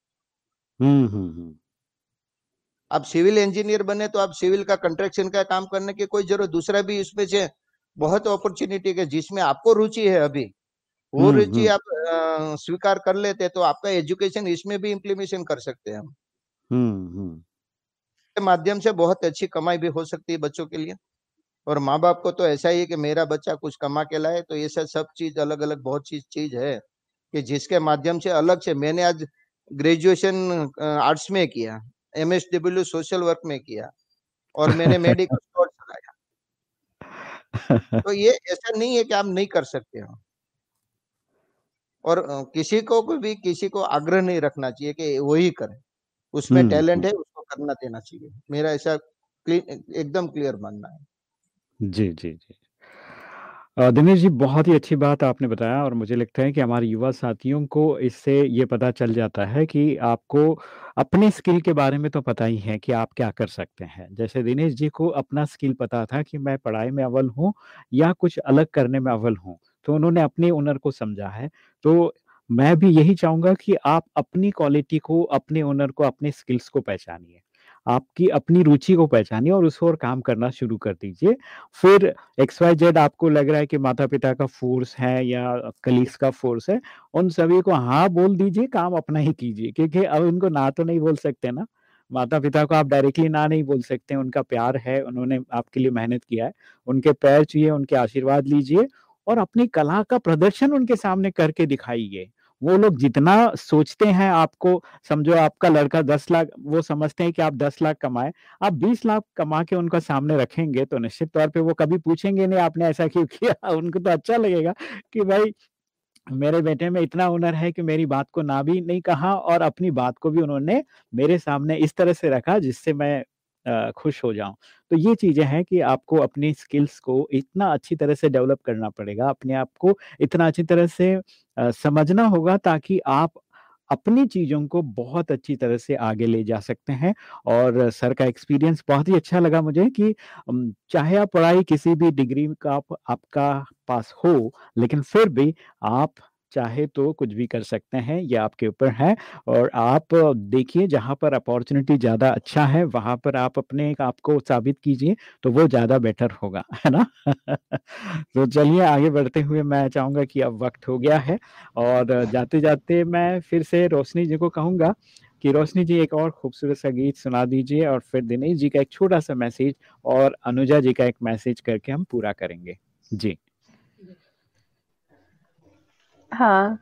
आप सिविल इंजीनियर बने तो आप सिविल का कंस्ट्रक्शन का काम करने की कोई ज़रूरत दूसरा भी इसमें से बहुत अपॉर्चुनिटी है जिसमें आपको रुचि है अभी वो रुचि आप स्वीकार कर लेते तो आपका एजुकेशन इसमें भी इम्प्लीमेशन कर सकते हैं हम। माध्यम से बहुत अच्छी कमाई भी हो सकती है बच्चों के लिए। और माँ बाप को तो ऐसा ही है कि मेरा बच्चा कुछ कमा के लाए तो ये सब सब चीज़ अलग अलग बहुत चीज़ चीज़ है कि जिसके माध्यम से अलग से मैंने आज ग्रेजुएशन आर्ट्स में किया M S W social work में किया और मैंने मेडिकल स्टोर चलाया। तो ये ऐसा नहीं है कि आप नहीं कर सकते हो। और किसी को भी किसी को आग्रह नहीं रखना चाहिए कि वही करे। उसमें टैलेंट है उसको करना देना चाहिए। मेरा ऐसा एकदम क्लियर मानना है। जी, जी, जी। दिनेश जी बहुत ही अच्छी बात आपने बताया और मुझे लगता है कि हमारे युवा साथियों को इससे ये पता चल जाता है कि आपको अपने स्किल के बारे में तो पता ही है कि आप क्या कर सकते हैं। जैसे दिनेश जी को अपना स्किल पता था कि मैं पढ़ाई में अव्वल हूँ या कुछ अलग करने में अव्वल हूँ, तो उन्होंने अपने हुनर को समझा है। तो मैं भी यही चाहूँगा कि आप अपनी क्वालिटी को, अपने हुनर को, अपने स्किल्स को पहचानिए। आपकी अपनी रुचि को पहचानिए और उस ओर काम करना शुरू कर दीजिए। फिर एक्स वाई ज़ेड आपको लग रहा है कि माता-पिता का फ़ोर्स है या कलीग्स का फ़ोर्स है, उन सभी को हाँ बोल दीजिए, काम अपना ही कीजिए क्योंकि अब उनको ना तो नहीं बोल सकते ना। माता-पिता को आप डायरेक्टली ना नहीं बोल सकते, उनका प्यार है, उन्होंने आपके लिए मेहनत किया है। उनके पैर छूइए, उनके आशीर्वाद लीजिए और अपनी कला का प्रदर्शन उनके सामने करके दिखाइए। वो लोग जितना सोचते हैं आपको समझो आपका लड़का 10 लाख वो समझते हैं कि आप 10 लाख कमाए आप 20 लाख कमा के उनका सामने रखेंगे तो निश्चित तौर पे वो कभी पूछेंगे नहीं आपने ऐसा क्यों किया? उनको तो अच्छा लगेगा कि भाई मेरे बेटे में इतना हुनर है कि मेरी बात को ना भी नहीं कहा और अपनी बात को भी उन्होंने मेरे सामने इस तरह से रखा जिससे मैं खुश हो जाऊँ तो ये चीज़ें हैं कि आपको अपनी स्किल्स को इतना अच्छी तरह से डेवलप करना पड़ेगा, अपने आप को इतना अच्छी तरह से समझना होगा ताकि आप अपनी चीज़ों को बहुत अच्छी तरह से आगे ले जा सकते हैं। और सर का एक्सपीरियंस बहुत ही अच्छा लगा मुझे कि चाहे आप पढ़ाई किसी भी डिग्री का आप आपका पास हो, लेकिन फिर भी आप चाहे तो कुछ भी कर सकते हैं, ये आपके ऊपर है और आप देखिए जहाँ पर अपॉर्चुनिटी ज़्यादा अच्छा है, वहाँ पर आप अपने आप को साबित कीजिए, तो वो ज़्यादा बेटर होगा, है ना? तो चलिए आगे बढ़ते हुए मैं चाहूँगा कि अब वक़्त हो गया है और जाते-जाते मैं फिर से रोशनी जी को कहूँगा कि रोशनी जी एक और खूबसूरत सा गीत सुना दीजिए और फिर दिनेश जी का एक छोटा-सा मैसेज और अनुजा जी का एक मैसेज करके हम पूरा करेंगे। जी। हाँ,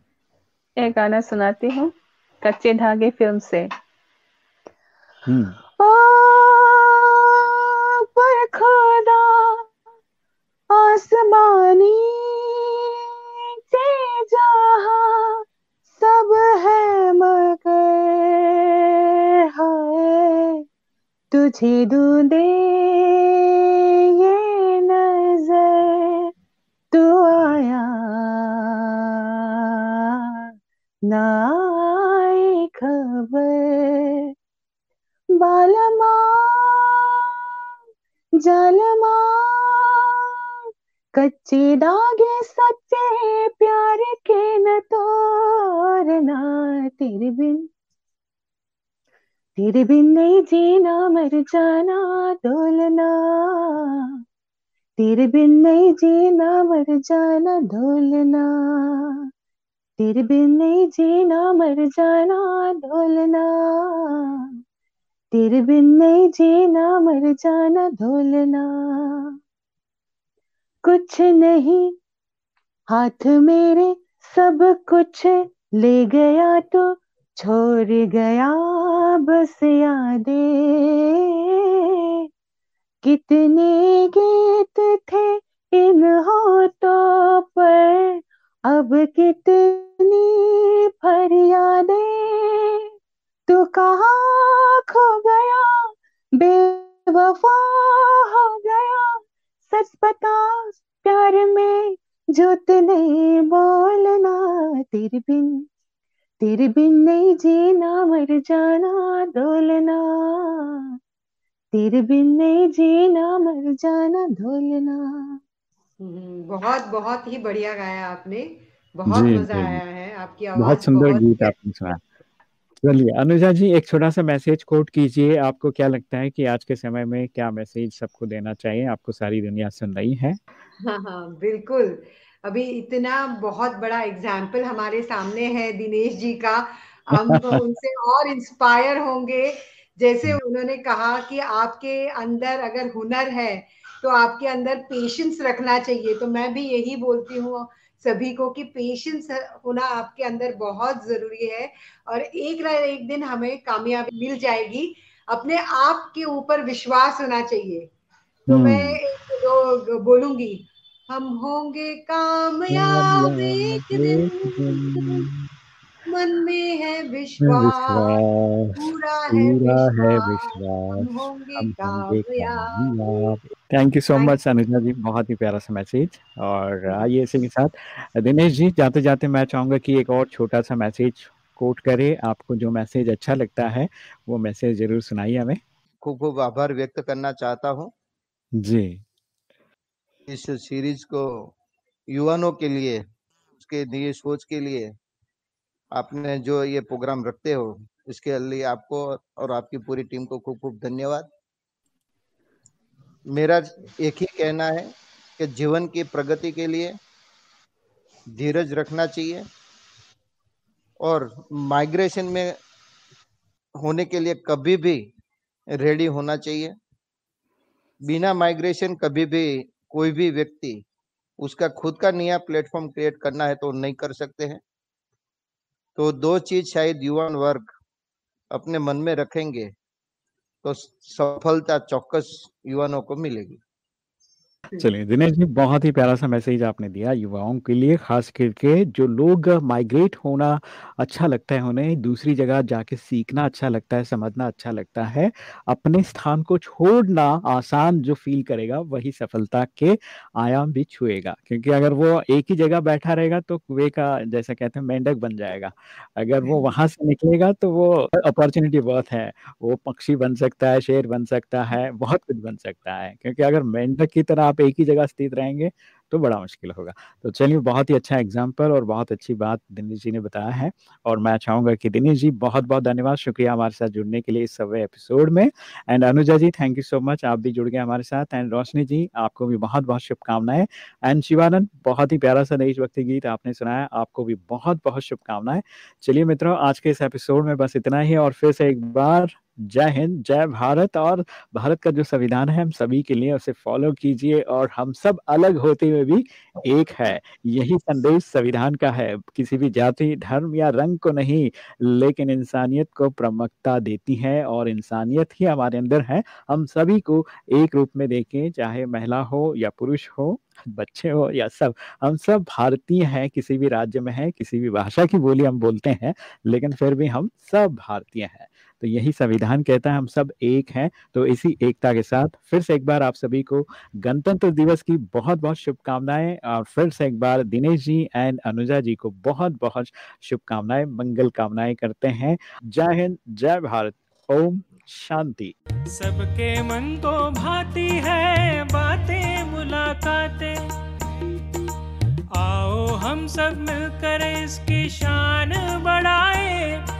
एक गाना सुनाती हूँ, कच्चे धागे फ़िल्म से। ओ पर खुदा आसमानी जहाँ सब है मगर हाय तुझे ढूंढे ना आए खबर। बालमा, जालमा, कच्चे दागे सच्चे प्यार के न तोड़ना तेरे बिन। तेरे बिन नहीं जीना, मर जाना, डोलना। तेरे बिन नहीं जीना, मर जाना, डोलना। तेरे बिन नहीं जीना, मर जाना डोलना तेरे बिन नहीं जीना, मर जाना ढोलना कुछ नहीं, हाथ मेरे सब कुछ ले गया तो छोड़ गया बस यादें। कितने गीत थे इन होठों पर, अब कितनी फरियादें तू कहाँ खो गया? बेवफा हो गया। सच बता प्यार में झूठ नहीं बोलना। तेरे बिन तेरे बिन नहीं जीना मर जाना डोलना तेरे बिन नहीं जीना मर जाना ढोलना हम्म, बहुत बहुत ही बढ़िया गाया आपने। बहुत जी, मज़ा जी। आया है आपकी आवाज़ बहुत सुंदर गीत आपने सुनाया। चलिए अनुजा जी एक छोटा-सा मैसेज कोट कीजिए, आपको क्या लगता है कि आज के समय में क्या मैसेज सबको देना चाहिए? आपको सारी दुनिया सुन रही है। हाँ हाँ बिल्कुल अभी इतना बहुत बड़ा एग्ज़ाम्पल हमारे सामने है दिनेश जी का हम उनसे और इंस्पायर होंगे जैसे उन्होंने कहा कि आपके अंदर अगर हुनर है तो आपके अंदर पेशेंस रखना चाहिए तो मैं भी यही बोलती हूँ सभी को कि पेशेंस होना आपके अंदर बहुत ज़रूरी है और एक ना एक दिन हमें कामयाबी मिल जाएगी। अपने आप के ऊपर विश्वास होना चाहिए। तो मैं तो बोलूँगी हम होंगे कामयाब एक दिन। मन में है विश्वास विश्वास, पूरा है विश्वास हम होंगे कामयाब। Thank you so much Anuja ji, बहुत ही प्यारा सा मैसेज और। आइए इसी के साथ दिनेश जी जाते-जाते मैं चाहूँगा कि एक और छोटा-सा मैसेज कोट करें, आपको जो मैसेज अच्छा लगता है, वो मैसेज ज़रूर सुनाइए हमें। खूब-खूब आभार व्यक्त करना चाहता हूँ। जी। इस सीरीज़ को युवानों के लिए, उसके लिए सोच के लिए आपने जो ये प्रोग्राम रखते हो, इसके लिए आपको और आपकी पूरी टीम को खूब खूब धन्यवाद। मेरा एक ही कहना है कि जीवन की प्रगति के लिए धीरज रखना चाहिए और माइग्रेशन में होने के लिए कभी भी रेडी होना चाहिए। बिना माइग्रेशन कभी भी कोई भी व्यक्ति उसका खुद का नया प्लेटफॉर्म क्रिएट करना है तो नहीं कर सकते हैं। तो दो चीज़ शायद युवा वर्ग अपने मन में रखेंगे तो सफलता चौकस युवाओं को मिलेगी। चलिए, दिनेश जी, बहुत ही प्यारा सा मैसेज आपने दिया युवाओं के लिए, खास करके जो लोग माइग्रेट होना अच्छा लगता है उन्हें, दूसरी जगह जाके सीखना अच्छा लगता है, समझना अच्छा लगता है, अपने स्थान को छोड़ना आसान जो फील करेगा, वही सफलता के आयाम भी छुएगा, क्योंकि अगर वो एक ही जगह बैठा रहेगा तो कुएँ का जैसा कहते हैं, मेंढक बन जाएगा, अगर वो वहाँ से निकलेगा तो वो अपॉर्चुनिटी बहुत है, वो पक्षी बन सकता है, शेर बन सकता है, बहुत कुछ बन सकता है, क्योंकि अगर मेंढक की तरह आप एक ही जगह स्थित रहेंगे। तो बड़ा मुश्किल होगा। तो चलिए, बहुत ही अच्छा एग्ज़ाम्पल और बहुत अच्छी बात दिनेश जी ने बताया है और मैं चाहूँगा कि दिनेश जी बहुत बहुत धन्यवाद। शुक्रिया हमारे साथ जुड़ने के लिए इस सवे एपिसोड में। And Anuja ji thank you so much आप भी जुड़ गए हमारे साथ। एंड रोशनी जी, आपको भी बहुत बहुत शुभकामनाएँ। एंड शिवानंद, बहुत ही प्यारा सा देशभक्ति गीत आपने सुनाया। आपको भी बहुत बहुत शुभकामनाएँ। चलिए मित्रों, आज के इस एपिसोड में बस इतना ही और फिर से एक बार जय हिंद, जय भारत। और भारत का जो संविधान है, हम सभी के लिए उसे फॉलो कीजिए और हम सब अलग होते हुए भी एक है। यही संदेश संविधान का है। किसी भी जाति, धर्म या रंग को नहीं, लेकिन इंसानियत को प्रमुखता देती है और इंसानियत ही हमारे अंदर है। हम सभी को एक रूप में देखें, चाहे महिला हो या पुरुष हो, बच्चे हो या सब। हम सब भारतीय हैं, किसी भी राज्य में है, किसी भी भाषा की बोली हम बोलते हैं, लेकिन फिर भी हम सब भारतीय हैं। तो यही संविधान कहता है, हम सब एक हैं। तो इसी एकता के साथ फिर से एक बार आप सभी को गणतंत्र दिवस की बहुत बहुत शुभकामनाएँ और फिर से एक बार दिनेश जी एंड अनुजा जी को बहुत बहुत शुभकामनाएँ, मंगल कामनाएँ करते हैं। जय हिंद, जय भारत, ओम शांति। सबके मन को भाती है, बातें, मुलाकातें। आओ हम सब मिलकर इसकी शान बढ़ाए।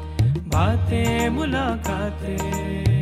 बातें मुलाकातें।